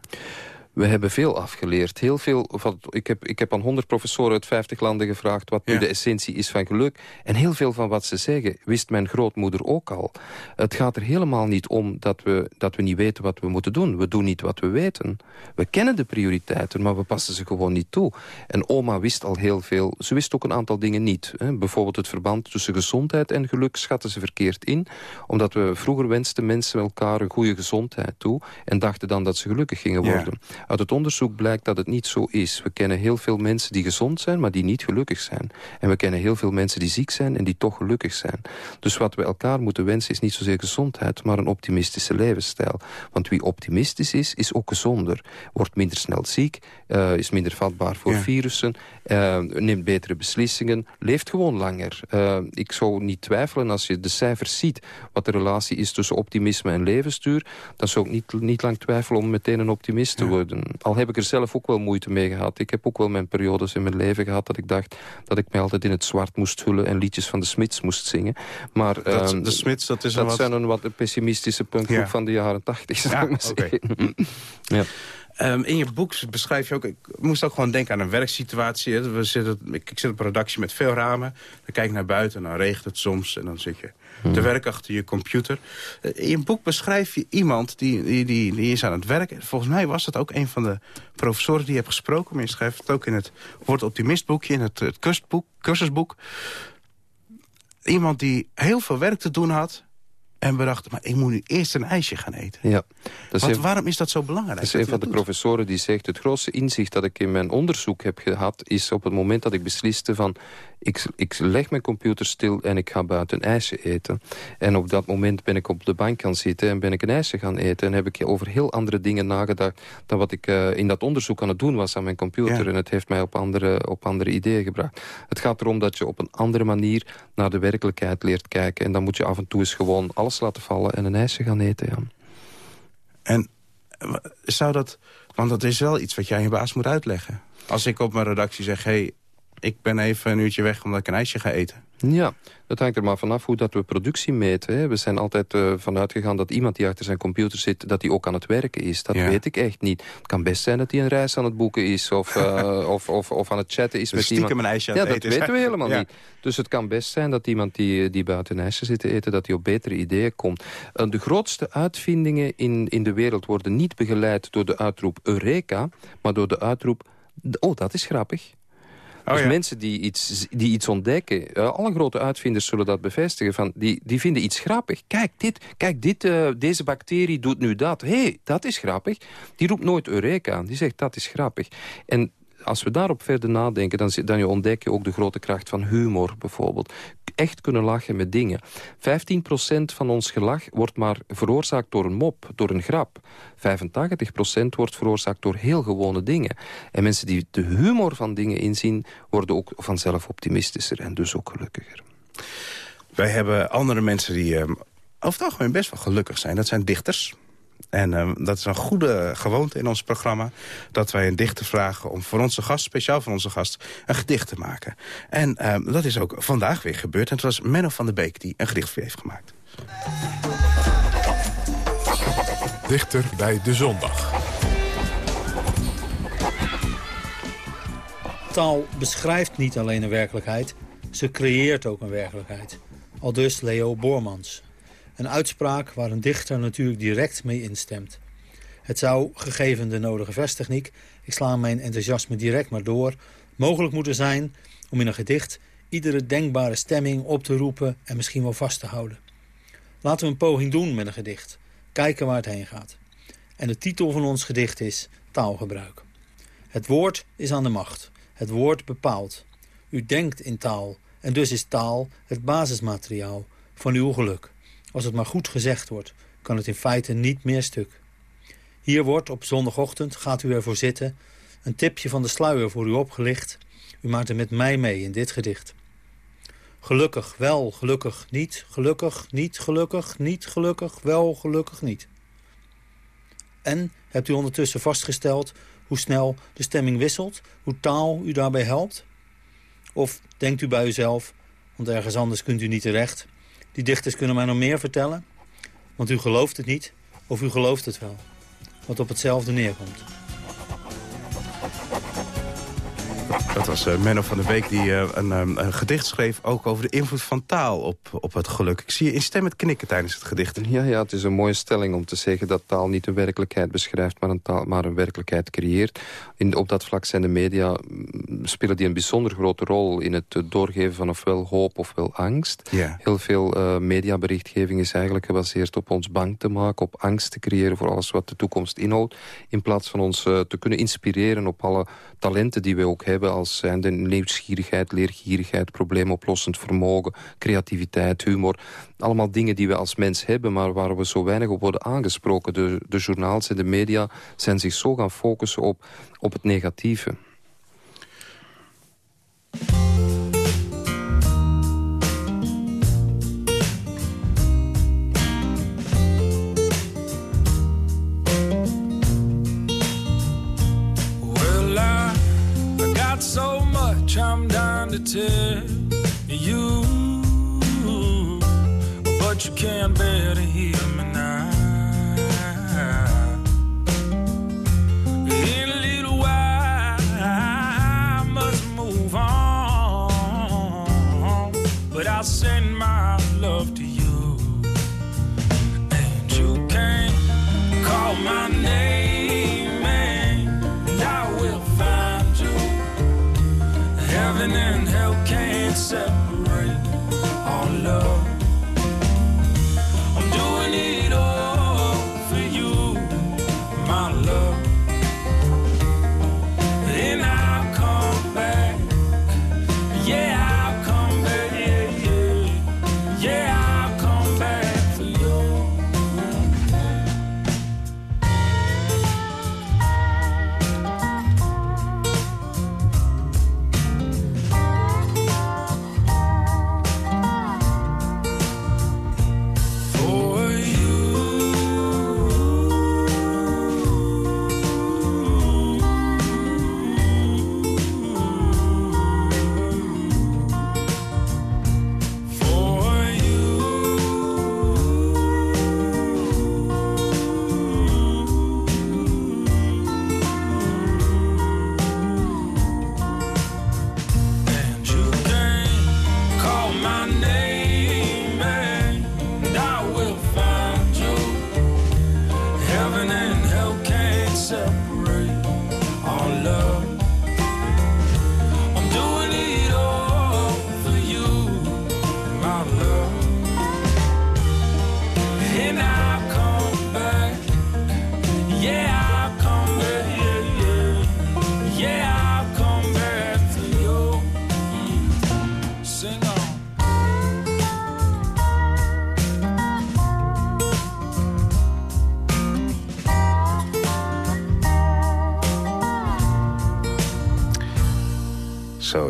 We hebben veel afgeleerd. Heel veel, van, ik, heb, ik heb aan 100 professoren uit 50 landen gevraagd... wat nu Ja. de essentie is van geluk. En heel veel van wat ze zeggen wist mijn grootmoeder ook al. Het gaat er helemaal niet om dat we, dat we niet weten wat we moeten doen. We doen niet wat we weten. We kennen de prioriteiten, maar we passen ze gewoon niet toe. En oma wist al heel veel. Ze wist ook een aantal dingen niet. Hè. Bijvoorbeeld het verband tussen gezondheid en geluk schatten ze verkeerd in. Omdat we vroeger wensten mensen elkaar een goede gezondheid toe... en dachten dan dat ze gelukkig gingen Ja. Uit het onderzoek blijkt dat het niet zo is. We kennen heel veel mensen die gezond zijn, maar die niet gelukkig zijn. En we kennen heel veel mensen die ziek zijn en die toch gelukkig zijn. Dus wat we elkaar moeten wensen is niet zozeer gezondheid... maar een optimistische levensstijl. Want wie optimistisch is, is ook gezonder. Wordt minder snel ziek, eh, is minder vatbaar voor Ja. virussen... eh, neemt betere beslissingen, leeft gewoon langer. Eh, ik zou niet twijfelen als je de cijfers ziet... wat de relatie is tussen optimisme en levensduur... dan zou ik niet, niet lang twijfelen om meteen een optimist te worden. Al heb ik er zelf ook wel moeite mee gehad. Ik heb ook wel mijn periodes in mijn leven gehad... dat ik dacht dat ik mij altijd in het zwart moest vullen... en liedjes van de Smits moest zingen. Maar, Dat, ehm, de Smits, dat is dat een wat... zijn een wat pessimistische punkgroep Ja. van de jaren tachtig. Ja, oké. zeggen. ja. Ehm, in je boek beschrijf je ook... Ik moest ook gewoon denken aan een werksituatie. hè. We zitten, ik, ik zit op een redactie met veel ramen. Dan kijk ik naar buiten en dan regent het soms. En dan zit je te werk achter je computer. Eh, In je boek beschrijf je iemand die, die, die, die is aan het werk. Volgens mij was dat ook een van de professoren die je hebt gesproken. Maar je schrijft het ook in het Word Optimist boekje. In het, het cursusboek. Iemand die heel veel werk te doen had... En bedacht, maar ik moet nu eerst een ijsje gaan eten. Ja, dat een- waarom is dat zo belangrijk? Dat is een dat van hij de doet? professoren die zegt... het grootste inzicht dat ik in mijn onderzoek heb gehad... is op het moment dat ik besliste van... ik, ik leg mijn computer stil en ik ga buiten een ijsje eten. En op dat moment ben ik op de bank gaan zitten... en ben ik een ijsje gaan eten. En heb ik over heel andere dingen nagedacht... dan wat ik eh, in dat onderzoek aan het doen was aan mijn computer. Ja. En het heeft mij op andere, op andere ideeën gebracht. Het gaat erom dat je op een andere manier... naar de werkelijkheid leert kijken. En dan moet je af en toe eens gewoon alles laten vallen... en een ijsje gaan eten, ja. En eh, zou dat... Want dat is wel iets wat jij aan je baas moet uitleggen. Als ik op mijn redactie zeg... hey, ik ben even een uurtje weg omdat ik een ijsje ga eten. Ja, dat hangt er maar vanaf hoe dat we productie meten. Hè. We zijn altijd uh, vanuit gegaan dat iemand die achter zijn computer zit... dat hij ook aan het werken is. Dat Ja. weet ik echt niet. Het kan best zijn dat hij een reis aan het boeken is... of, uh, of, of, of aan het chatten is Dus met iemand. een ijsje aan ja, het dat eten is. weten we helemaal Ja. niet. Dus het kan best zijn dat iemand die, die buiten een ijsje zit te eten... dat hij op betere ideeën komt. Uh, de grootste uitvindingen in, in de wereld worden niet begeleid... door de uitroep Eureka, maar door de uitroep... Oh, dat is grappig. Oh, dus ja. mensen die iets, die iets ontdekken, uh, alle grote uitvinders zullen dat bevestigen. Van die, die vinden iets grappig. Kijk, dit, kijk dit, uh, deze bacterie doet nu dat. Hé, hey, dat is grappig. Die roept nooit Eureka. Die zegt dat is grappig. En als we daarop verder nadenken, dan, ontdek je ook de grote kracht van humor bijvoorbeeld. Echt kunnen lachen met dingen. 15% van ons gelach wordt maar veroorzaakt door een mop, door een grap. 85% wordt veroorzaakt door heel gewone dingen. En mensen die de humor van dingen inzien, worden ook vanzelf optimistischer en dus ook gelukkiger. Wij hebben andere mensen die um, over het algemeen best wel gelukkig zijn. Dat zijn dichters. En um, dat is een goede gewoonte in ons programma... dat wij een dichter vragen om voor onze gast, speciaal voor onze gast... een gedicht te maken. En um, dat is ook vandaag weer gebeurd. En het was Menno van der Beek die een gedicht voor je heeft gemaakt. Dichter bij de zondag. Taal beschrijft niet alleen een werkelijkheid, ze creëert ook een werkelijkheid. Al dus Leo Boormans. Een uitspraak waar een dichter natuurlijk direct mee instemt. Het zou, gegeven de nodige verstechniek, ik sla mijn enthousiasme direct maar door, mogelijk moeten zijn om in een gedicht iedere denkbare stemming op te roepen en misschien wel vast te houden. Laten we een poging doen met een gedicht. Kijken waar het heen gaat. En de titel van ons gedicht is Taalgebruik. Het woord is aan de macht. Het woord bepaalt. U denkt in taal. En dus is taal het basismateriaal van uw geluk. Als het maar goed gezegd wordt, kan het in feite niet meer stuk. Hier wordt op zondagochtend, gaat u ervoor zitten... een tipje van de sluier voor u opgelicht. U maakt er met mij mee in dit gedicht. Gelukkig, wel, gelukkig, niet, gelukkig, niet, gelukkig, niet, gelukkig, wel, gelukkig, niet. En hebt u ondertussen vastgesteld hoe snel de stemming wisselt, hoe taal u daarbij helpt? Of denkt u bij uzelf, want ergens anders kunt u niet terecht... die dichters kunnen mij nog meer vertellen? Want u gelooft het niet, of u gelooft het wel. Wat op hetzelfde neerkomt. Dat was uh, Menno van de Week die uh, een, um, een, gedicht schreef... ook over de invloed van taal op, op het geluk. Ik zie je instemmend knikken tijdens het gedicht. Ja, ja, het is een mooie stelling om te zeggen dat taal niet een werkelijkheid beschrijft... maar een, taal, maar een werkelijkheid creëert. In, op dat vlak zijn de media, mm, spelen die een bijzonder grote rol... in het doorgeven van ofwel hoop ofwel angst. Ja. Heel veel uh, mediaberichtgeving is eigenlijk gebaseerd op ons bang te maken... op angst te creëren voor alles wat de toekomst inhoudt... in plaats van ons te kunnen inspireren op alle talenten die we ook hebben... als zijnde nieuwsgierigheid, leergierigheid, probleemoplossend vermogen, creativiteit, humor. Allemaal dingen die we als mens hebben, maar waar we zo weinig op worden aangesproken. De, de journaals en de media zijn zich zo gaan focussen op, op het negatieve. So much I'm dying to tell you, but you can't bear to hear me now. In a little while, I must move on, but I'll send my love to you, and you can't call my name, separate our love.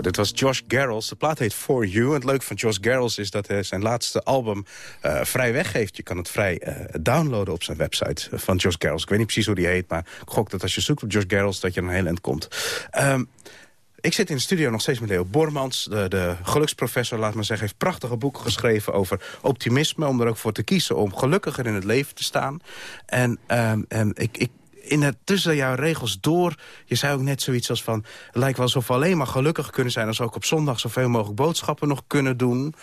Dit was Josh Garrels. De plaat heet For You. En het leuke van Josh Garrels is dat hij zijn laatste album eh, vrij weggeeft. Je kan het vrij eh, downloaden op zijn website van Josh Garrels. Ik weet niet precies hoe die heet, maar ik gok dat als je zoekt op Josh Garrels... dat je er een heel eind komt. Ehm, ik zit in de studio nog steeds met Leo Bormans. De, de geluksprofessor, laat maar zeggen, heeft prachtige boeken geschreven over optimisme. Om er ook voor te kiezen om gelukkiger in het leven te staan. En, en ik, ik in het tussen jouw regels door, je zei ook net zoiets als van... lijkt wel alsof we alleen maar gelukkig kunnen zijn... als we ook op zondag zoveel mogelijk boodschappen nog kunnen doen.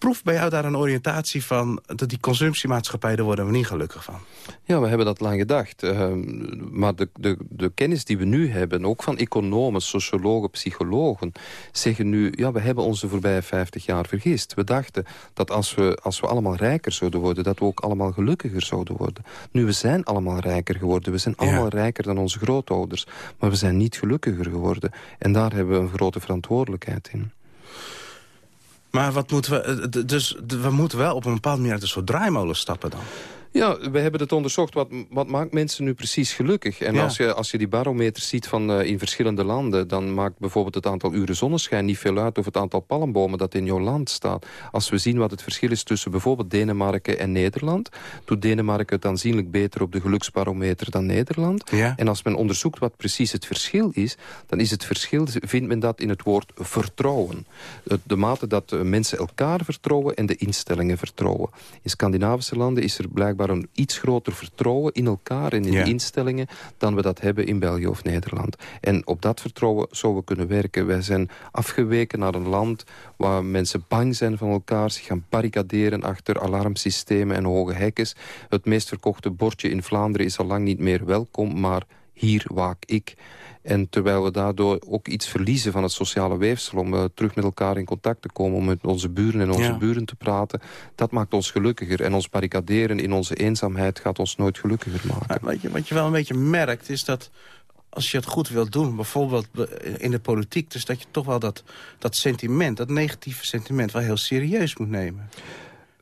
Proef bij jou daar een oriëntatie van... dat die consumptiemaatschappij, daar worden we niet gelukkig van. Ja, we hebben dat lang gedacht. Uh, maar de, de, de kennis die we nu hebben, ook van economen, sociologen, psychologen... zeggen nu, ja, we hebben onze voorbije 50 jaar vergist. We dachten dat als we, als we allemaal rijker zouden worden... dat we ook allemaal gelukkiger zouden worden. Nu, we zijn allemaal rijker geworden. We zijn allemaal rijker dan onze grootouders. Maar we zijn niet gelukkiger geworden. En daar hebben we een grote verantwoordelijkheid in. Maar wat moeten we... Dus we moeten wel op een bepaalde manier uit een soort draaimolen stappen dan? Ja, we hebben het onderzocht. Wat, wat maakt mensen nu precies gelukkig? En als, je, als je die barometers ziet van, uh, in verschillende landen... dan maakt bijvoorbeeld het aantal uren zonneschijn niet veel uit... of het aantal palmbomen dat in jouw land staat. Als we zien wat het verschil is tussen bijvoorbeeld Denemarken en Nederland... doet Denemarken het aanzienlijk beter op de geluksbarometer dan Nederland. Ja. En als men onderzoekt wat precies het verschil is... dan is het verschil, vindt men dat in het woord vertrouwen. De mate dat mensen elkaar vertrouwen en de instellingen vertrouwen. In Scandinavische landen is er blijkbaar een iets groter vertrouwen in elkaar en in Ja. de instellingen dan we dat hebben in België of Nederland. En op dat vertrouwen zouden we kunnen werken. Wij zijn afgeweken naar een land waar mensen bang zijn van elkaar, zich gaan barricaderen achter alarmsystemen en hoge hekken. Het meest verkochte bordje in Vlaanderen is al lang niet meer welkom, maar hier waak ik. En terwijl we daardoor ook iets verliezen van het sociale weefsel... om eh, terug met elkaar in contact te komen... om met onze buren en onze Ja. buren te praten... dat maakt ons gelukkiger. En ons barricaderen in onze eenzaamheid gaat ons nooit gelukkiger maken. Wat, je, wat je wel een beetje merkt is dat als je het goed wilt doen, bijvoorbeeld in de politiek... dus dat je toch wel dat, dat sentiment, dat negatieve sentiment... wel heel serieus moet nemen.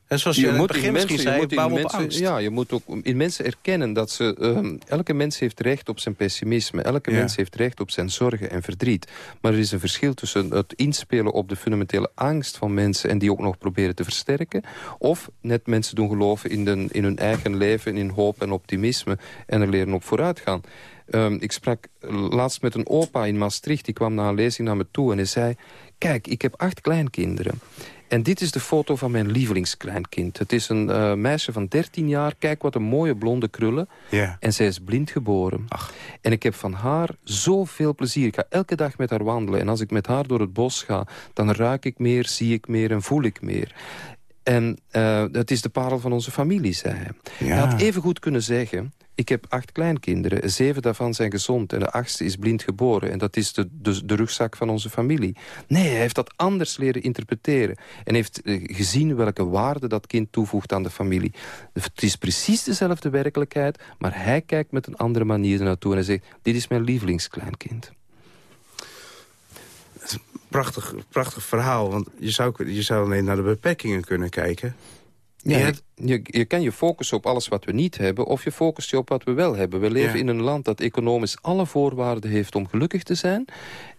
En zoals je, in het misschien mensen- je moet mensen- angst. Ja, je moet ook in mensen erkennen dat ze... ehm, elke mens heeft recht op zijn pessimisme. Elke Ja. mens heeft recht op zijn zorgen en verdriet. Maar er is een verschil tussen het inspelen op de fundamentele angst van mensen... en die ook nog proberen te versterken. Of net mensen doen geloven in, de, in hun eigen leven, in hoop en optimisme... en er leren op vooruit gaan. Ehm, ik sprak laatst met een opa in Maastricht. Die kwam na een lezing naar me toe en hij zei... Kijk, ik heb acht kleinkinderen. En dit is de foto van mijn lievelingskleinkind. Het is een eh, meisje van 13 jaar. Kijk wat een mooie blonde krullen. Ja. En zij is blind geboren. En ik heb van haar zoveel plezier. Ik ga elke dag met haar wandelen. En als ik met haar door het bos ga... dan ruik ik meer, zie ik meer en voel ik meer. En eh, het is de parel van onze familie, zei hij. Ja. Hij had even goed kunnen zeggen... ik heb acht kleinkinderen, zeven daarvan zijn gezond... en de achtste is blind geboren. En dat is de, de, de rugzak van onze familie. Nee, hij heeft dat anders leren interpreteren. En heeft eh, gezien welke waarde dat kind toevoegt aan de familie. Het is precies dezelfde werkelijkheid... maar hij kijkt met een andere manier naartoe en hij zegt... dit is mijn lievelingskleinkind. Prachtig, prachtig verhaal, want je zou, je zou alleen naar de beperkingen kunnen kijken. Ja, je, je, je kan je focussen op alles wat we niet hebben... of je focust je op wat we wel hebben. We leven Ja. in een land dat economisch alle voorwaarden heeft om gelukkig te zijn...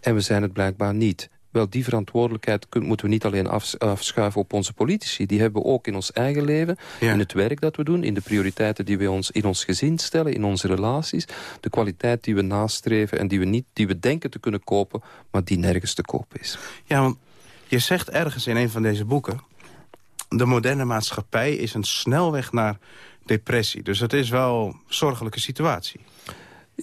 en we zijn het blijkbaar niet. Wel, die verantwoordelijkheid moeten we niet alleen afs- afschuiven op onze politici. Die hebben we ook in ons eigen leven, Ja. in het werk dat we doen... in de prioriteiten die we ons in ons gezin stellen, in onze relaties... de kwaliteit die we nastreven en die we, niet, die we denken te kunnen kopen... maar die nergens te kopen is. Ja, want je zegt ergens in een van deze boeken... de moderne maatschappij is een snelweg naar depressie. Dus het is wel een zorgelijke situatie.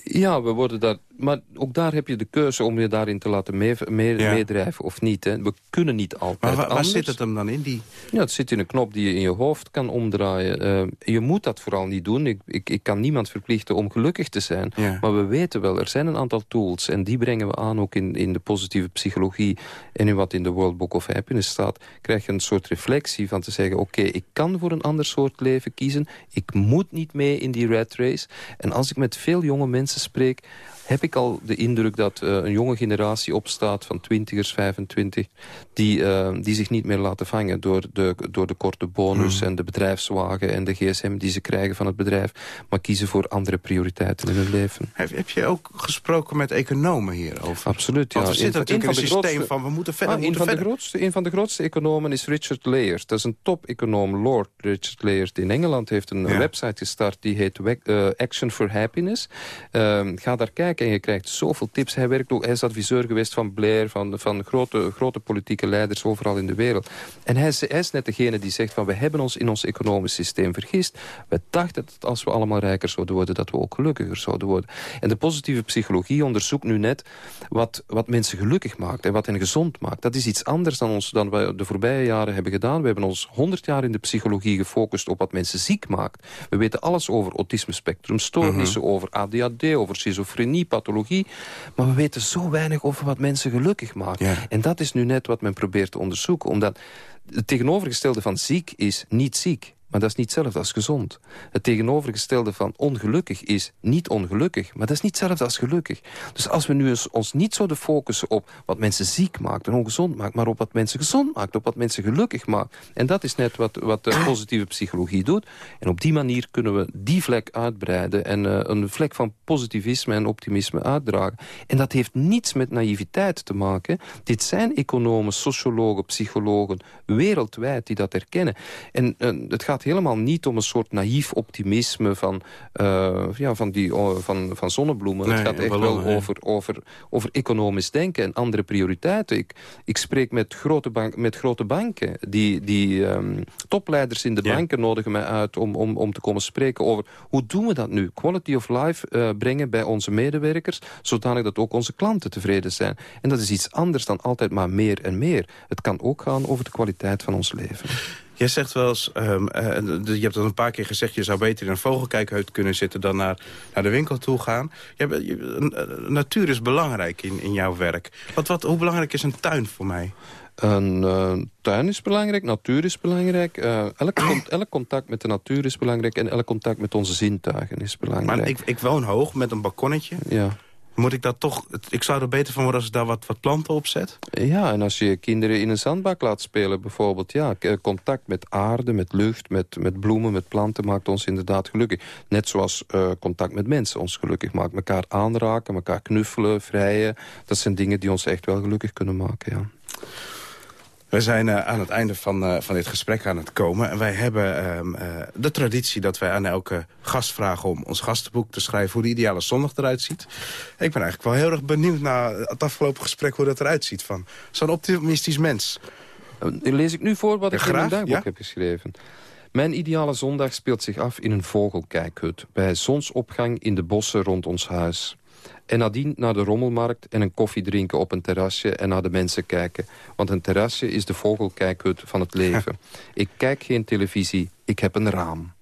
Ja, we worden daar... Maar ook daar heb je de keuze om je daarin te laten mee, mee- Ja. meedrijven of niet. Hè. We kunnen niet altijd Maar wa- waar zit het hem dan in? Die... Ja, het zit in een knop die je in je hoofd kan omdraaien. Eh, je moet dat vooral niet doen. Ik, ik, ik kan niemand verplichten om gelukkig te zijn. Ja. Maar we weten wel, er zijn een aantal tools... en die brengen we aan ook in, in de positieve psychologie... en in wat in de World Book of Happiness staat... krijg je een soort reflectie van te zeggen... oké, ik kan voor een ander soort leven kiezen. Ik moet niet mee in die rat race. En als ik met veel jonge mensen spreek heb ik al de indruk dat eh, een jonge generatie opstaat van twintigers, 25... Die, eh, die zich niet meer laten vangen door de, door de korte bonus en de bedrijfswagen... en de gsm die ze krijgen van het bedrijf... maar kiezen voor andere prioriteiten in hun leven. Heb, heb je ook gesproken met economen hierover? Absoluut, ja. Want er zit Een- natuurlijk een in een van de systeem grootste- van we moeten verder, Ah, een, moeten van de verder. grootste, een van de grootste economen is Richard Layers. Dat is een top-econoom, Lord Richard Layers. Die in Engeland heeft een Ja. website gestart die heet eh, Action for Happiness. Ehm, ga daar kijken. En je krijgt zoveel tips. Hij, werkt ook, hij is adviseur geweest van Blair, van, van grote, grote politieke leiders overal in de wereld. En hij is, hij is net degene die zegt van we hebben ons in ons economisch systeem vergist. We dachten dat als we allemaal rijker zouden worden, dat we ook gelukkiger zouden worden. En de positieve psychologie onderzoekt nu net wat, wat mensen gelukkig maakt en wat hen gezond maakt. Dat is iets anders dan, ons, dan we de voorbije jaren hebben gedaan. We hebben ons honderd jaar in de psychologie gefocust op wat mensen ziek maakt. We weten alles over autisme-spectrumstoornissen, Mhm. over ADHD, over schizofrenie, pathologie. Maar we weten zo weinig over wat mensen gelukkig maakt. En dat is nu net wat men probeert te onderzoeken. Omdat het tegenovergestelde van ziek is niet ziek. Maar dat is niet hetzelfde als gezond. Het tegenovergestelde van ongelukkig is niet ongelukkig. Maar dat is niet hetzelfde als gelukkig. Dus als we nu eens ons niet zouden focussen op wat mensen ziek maakt en ongezond maakt... maar op wat mensen gezond maakt, op wat mensen gelukkig maakt. En dat is net wat, wat de positieve psychologie doet. En op die manier kunnen we die vlek uitbreiden... en eh, een vlek van positivisme en optimisme uitdragen. En dat heeft niets met naïviteit te maken. Dit zijn economen, sociologen, psychologen wereldwijd die dat erkennen. En eh, het gaat helemaal niet om een soort naïef optimisme van, eh, ja, van, die, oh, van, van zonnebloemen. Nee, het gaat echt ballonnen, wel over, over, over economisch denken en andere prioriteiten. Ik, ik spreek met grote, bank, met grote banken. Die, die ehm, topleiders in de Ja. banken nodigen mij uit om, om, om te komen spreken over hoe doen we dat nu? Quality of life eh, brengen bij onze medewerkers, zodanig dat ook onze klanten tevreden zijn. En dat is iets anders dan altijd maar meer en meer. Het kan ook gaan over de kwaliteit van ons leven. Jij zegt wel eens, ehm, eh, je hebt al een paar keer gezegd... je zou beter in een vogelkijkhut kunnen zitten dan naar, naar de winkel toe gaan. Je hebt- je- natuur is belangrijk in, in jouw werk. Wat, wat, hoe belangrijk is een tuin voor mij? Een eh, tuin is belangrijk, natuur is belangrijk. eh, elk, elk contact met de natuur is belangrijk... en elk contact met onze zintuigen is belangrijk. Maar ik, ik woon hoog met een balkonnetje. Ja. Moet ik dat toch... Ik zou er beter van worden als ik daar wat, wat planten op zet? Ja, en als je kinderen in een zandbak laat spelen bijvoorbeeld... ja, k- contact met aarde, met lucht, met, met bloemen, met planten... maakt ons inderdaad gelukkig. Net zoals eh, contact met mensen ons gelukkig maakt. Mekaar aanraken, elkaar knuffelen, vrijen. Dat zijn dingen die ons echt wel gelukkig kunnen maken, ja. We zijn eh, aan het einde van, eh, van dit gesprek aan het komen. En wij hebben ehm, eh, de traditie dat wij aan elke gast vragen... om ons gastenboek te schrijven hoe de ideale zondag eruit ziet. Ik ben eigenlijk wel heel erg benieuwd naar het afgelopen gesprek... hoe dat eruit ziet van zo'n optimistisch mens. Lees ik nu voor wat ik in mijn dagboek ja. heb geschreven. Mijn ideale zondag speelt zich af in een vogelkijkhut... bij zonsopgang in de bossen rond ons huis. En nadien naar de rommelmarkt en een koffie drinken op een terrasje... en naar de mensen kijken. Want een terrasje is de vogelkijkhut van het leven. ik kijk geen televisie, ik heb een raam.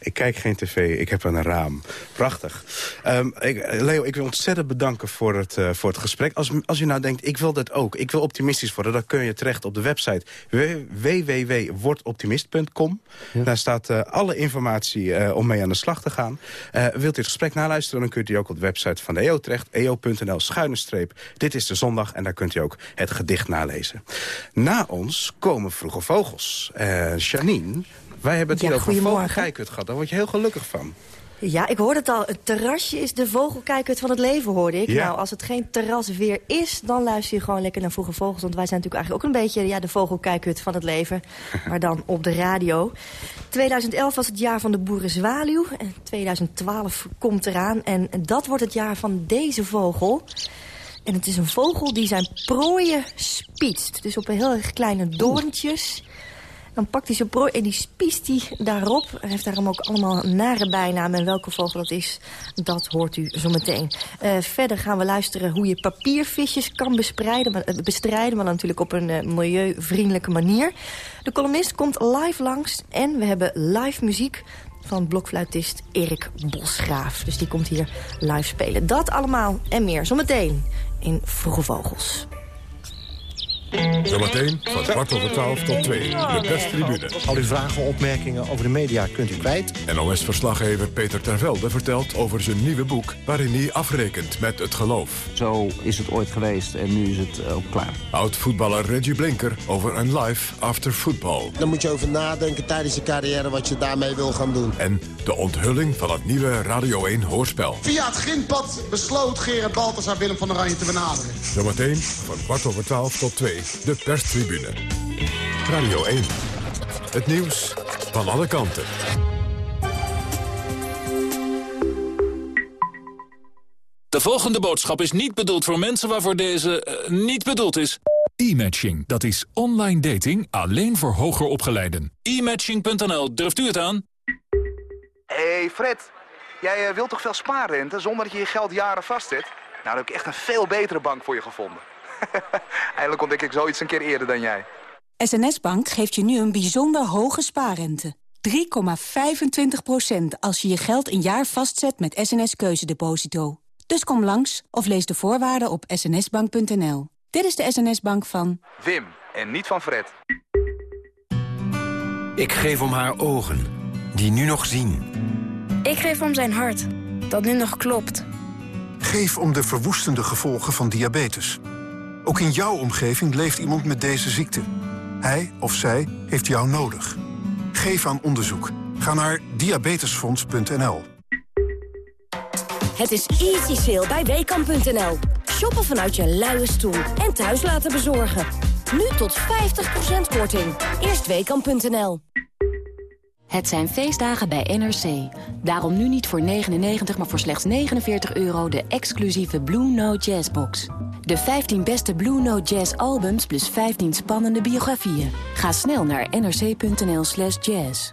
Ik kijk geen tv, ik heb een raam. Prachtig. Ehm, ik, Leo, ik wil ontzettend bedanken voor het, eh, voor het gesprek. Als, als je nou denkt, ik wil dat ook, ik wil optimistisch worden... dan kun je terecht op de website www.wordoptimist.com. Daar staat eh, alle informatie eh, om mee aan de slag te gaan. Wilt u het gesprek naluisteren, dan kunt u ook op de website van de EO terecht. eo.nl schuine streep. Dit is de zondag en daar kunt u ook het gedicht nalezen. Na ons komen Vroege Vogels. Janine, wij hebben het Ja, hier over goedemorgen. vogelkijkhut gehad. Daar word je heel gelukkig van. Ja, ik hoorde het al. Het terrasje is de vogelkijkhut van het leven, hoorde ik. Ja. Nou, als het geen terras weer is, dan luister je gewoon lekker naar Vroege Vogels. Want wij zijn natuurlijk eigenlijk ook een beetje ja, de vogelkijkhut van het leven. maar dan op de radio. 2011 was het jaar van de boerenzwaluw. En 2012 komt eraan. En dat wordt het jaar van deze vogel. En het is een vogel die zijn prooien spietst. Dus op een heel erg kleine doorntjes. Dan pakt hij zijn prooi en die spiest hij daarop. Hij heeft daarom ook allemaal nare bijnamen. En welke vogel dat is, dat hoort u zo meteen. Eh, verder gaan we luisteren hoe je papiervisjes kan bestrijden. Maar, eh, bestrijden, maar natuurlijk op een eh, milieuvriendelijke manier. De columnist komt live langs. En we hebben live muziek van blokfluitist Erik Bosgraaf. Dus die komt hier live spelen. Dat allemaal en meer zometeen in Vroege Vogels. Zometeen van kwart over twaalf tot twee. De perstribune. Al uw vragen, opmerkingen over de media kunt u kwijt. NOS-verslaggever Peter Tervelde vertelt over zijn nieuwe boek... waarin hij afrekent met het geloof. Zo is het ooit geweest en nu is het eh, ook klaar. Oud-voetballer Reggie Blinker over een life after football. Dan moet je over nadenken tijdens je carrière wat je daarmee wil gaan doen. En de onthulling van het nieuwe Radio 1 hoorspel. Via het grindpad besloot Gerard Balthasar Willem van Oranje te benaderen. Zometeen van kwart over twaalf tot twee. De perstribune. Radio 1. Het nieuws van alle kanten. De volgende boodschap is niet bedoeld voor mensen waarvoor deze eh, niet bedoeld is. E-matching, dat is online dating alleen voor hoger opgeleiden. E-matching.nl, durft u het aan? hey Fred, jij eh, wilt toch veel spaarrente zonder dat je je geld jaren vastzet? Nou, dan heb ik echt een veel betere bank voor je gevonden. Eindelijk ontdek ik zoiets een keer eerder dan jij. SNS Bank geeft je nu een bijzonder hoge spaarrente. 3,25% als je je geld een jaar vastzet met SNS Keuzedeposito. Dus kom langs of lees de voorwaarden op snsbank.nl. Dit is de SNS Bank van... Wim, en niet van Fred. Ik geef om haar ogen, die nu nog zien. Ik geef om zijn hart, dat nu nog klopt. Geef om de verwoestende gevolgen van diabetes. Ook in jouw omgeving leeft iemand met deze ziekte. Hij of zij heeft jou nodig. Geef aan onderzoek. Ga naar diabetesfonds.nl. Het is easy sale bij Weekamp.nl. Shoppen vanuit je luie stoel en thuis laten bezorgen. Nu tot 50% korting. Eerst Weekamp.nl. Het zijn feestdagen bij NRC. Daarom nu niet voor 99, maar voor slechts 49 euro de exclusieve Blue Note Jazz box. De 15 beste Blue Note Jazz albums plus 15 spannende biografieën. Ga snel naar nrc.nl slash jazz.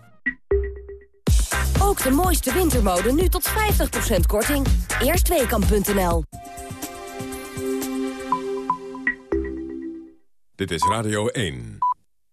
Ook de mooiste wintermode nu tot 50% korting. Eerst Weekamp.nl. Dit is Radio 1.